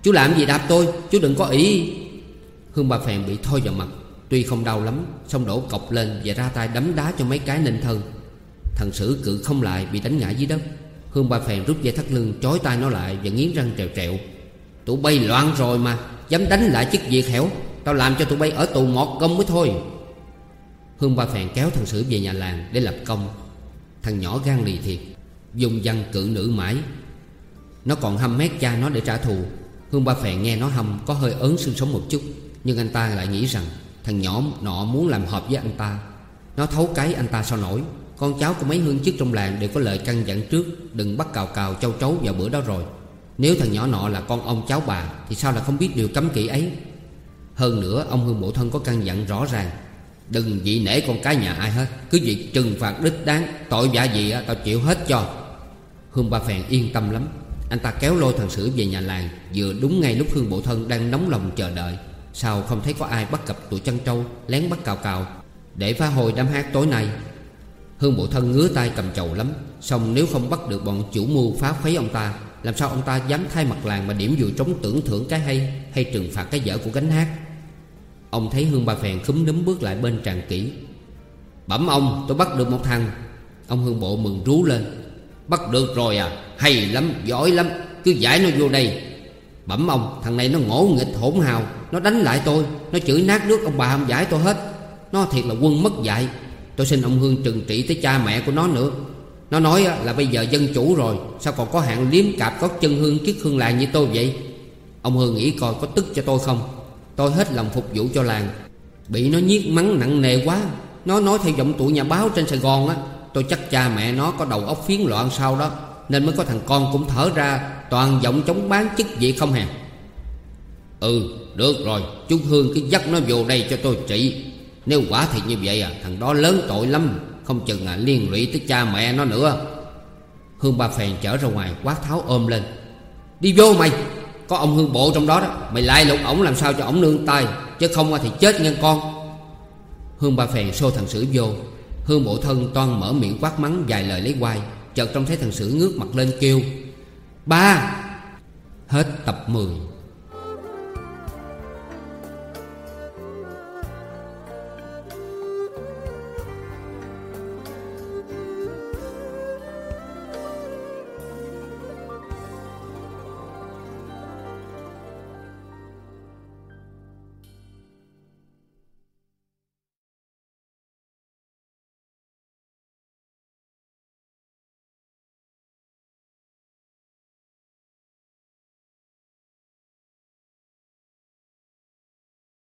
Chú làm gì đạp tôi? Chú đừng có ý Hương ba phèn bị thôi vào mặt, Tuy không đau lắm Xong đổ cọc lên và ra tay đấm đá cho mấy cái nên thân. Thằng Sử cự không lại, bị đánh ngã dưới đất. Hương ba phèn rút dây thắt lưng, Chói tay nó lại và nghiến răng trèo trẹo Tụi bay loạn rồi mà. Dám đánh lại chức việc hẻo, Tao làm cho tụi bay ở tù ngọt công mới thôi. Hương ba phèn kéo thằng Sử về nhà làng để lập công. Thằng nhỏ gan lì thiệt, Dùng văn cự nữ mãi. Nó còn hâm mét cha nó để trả thù. Hương ba phèn nghe nó hâm có hơi ớn xương sống một chút. Nhưng anh ta lại nghĩ rằng, Thằng nhỏ nọ muốn làm hợp với anh ta. Nó thấu cái anh ta sao nổi. Con cháu của mấy hương chức trong làng đều có lời căn dặn trước, Đừng bắt cào cào châu chấu vào bữa đó rồi. Nếu thằng nhỏ nọ là con ông cháu bà, Thì sao là không biết điều cấm kỵ ấy? Hơn nữa, ông hương bộ thân có căn dặn rõ ràng, Đừng dị nể con cái nhà ai hết, Cứ việc trừng phạt đích đáng, Tội dạ giả gì tao chịu hết cho. Hương ba phèn yên tâm lắm. Anh ta kéo lôi thằng Sử về nhà làng, Vừa đúng ngay lúc Hương bộ thân đang nóng lòng chờ đợi, Sao không thấy có ai bắt gặp tụi chân trâu, Lén bắt cào cào, Để phá hồi đám hát tối nay? Hương bộ thân ngứa tay cầm chầu lắm Xong nếu không bắt được bọn chủ mưu phá khuấy ông ta làm sao ông ta dám thay mặt làng Mà điểm dùi trống tưởng thưởng cái hay Hay trừng phạt cái dở của gánh hát? Ông thấy Hương ba phèn khúm núm bước lại bên tràng kỹ Bẩm ông, tôi bắt được một thằng. Ông Hương bộ mừng rú lên. Bắt được rồi à Hay lắm, giỏi lắm, Cứ giải nó vô đây. Bẩm ông, thằng này nó ngỗ nghịch hỗn hào, Nó đánh lại tôi, Nó chửi nát nước ông bà không giải tôi hết. Nó thiệt là quân mất dạy. Tôi xin ông Hương trừng trị tới cha mẹ của nó nữa. Nó nói là bây giờ dân chủ rồi, Sao còn có hạng liếm cạp, có chân hương, kiết hương làng như tôi vậy? Ông Hương nghĩ coi, có tức cho tôi không? Tôi hết lòng phục vụ cho làng. Bị nó nhiếc mắng nặng nề quá. Nó nói theo giọng tụi nhà báo trên Sài Gòn á, Tôi chắc cha mẹ nó có đầu óc phiến loạn sau đó, Nên mới có thằng con cũng thở ra, Toàn giọng chống bán chức vậy không hề. Ừ được rồi Chú Hương cứ dắt nó vô đây cho tôi trị. Nếu quả thiệt như vậy à Thằng đó lớn tội lắm. Không chừng à liên lụy tới cha mẹ nó nữa. Hương ba phèn trở ra ngoài, quát tháo ôm lên. Đi vô mày, Có ông Hương bộ trong đó đó. Mày lại lục ổng làm sao cho ổng nương tay, Chứ không thì chết ngang con. Hương ba phèn xô thằng Sử vô. Hương bộ thân toan mở miệng quát mắng, vài lời lấy quai. Chợt trông thấy thằng Sử ngước mặt lên kêu, Ba! Hết tập 10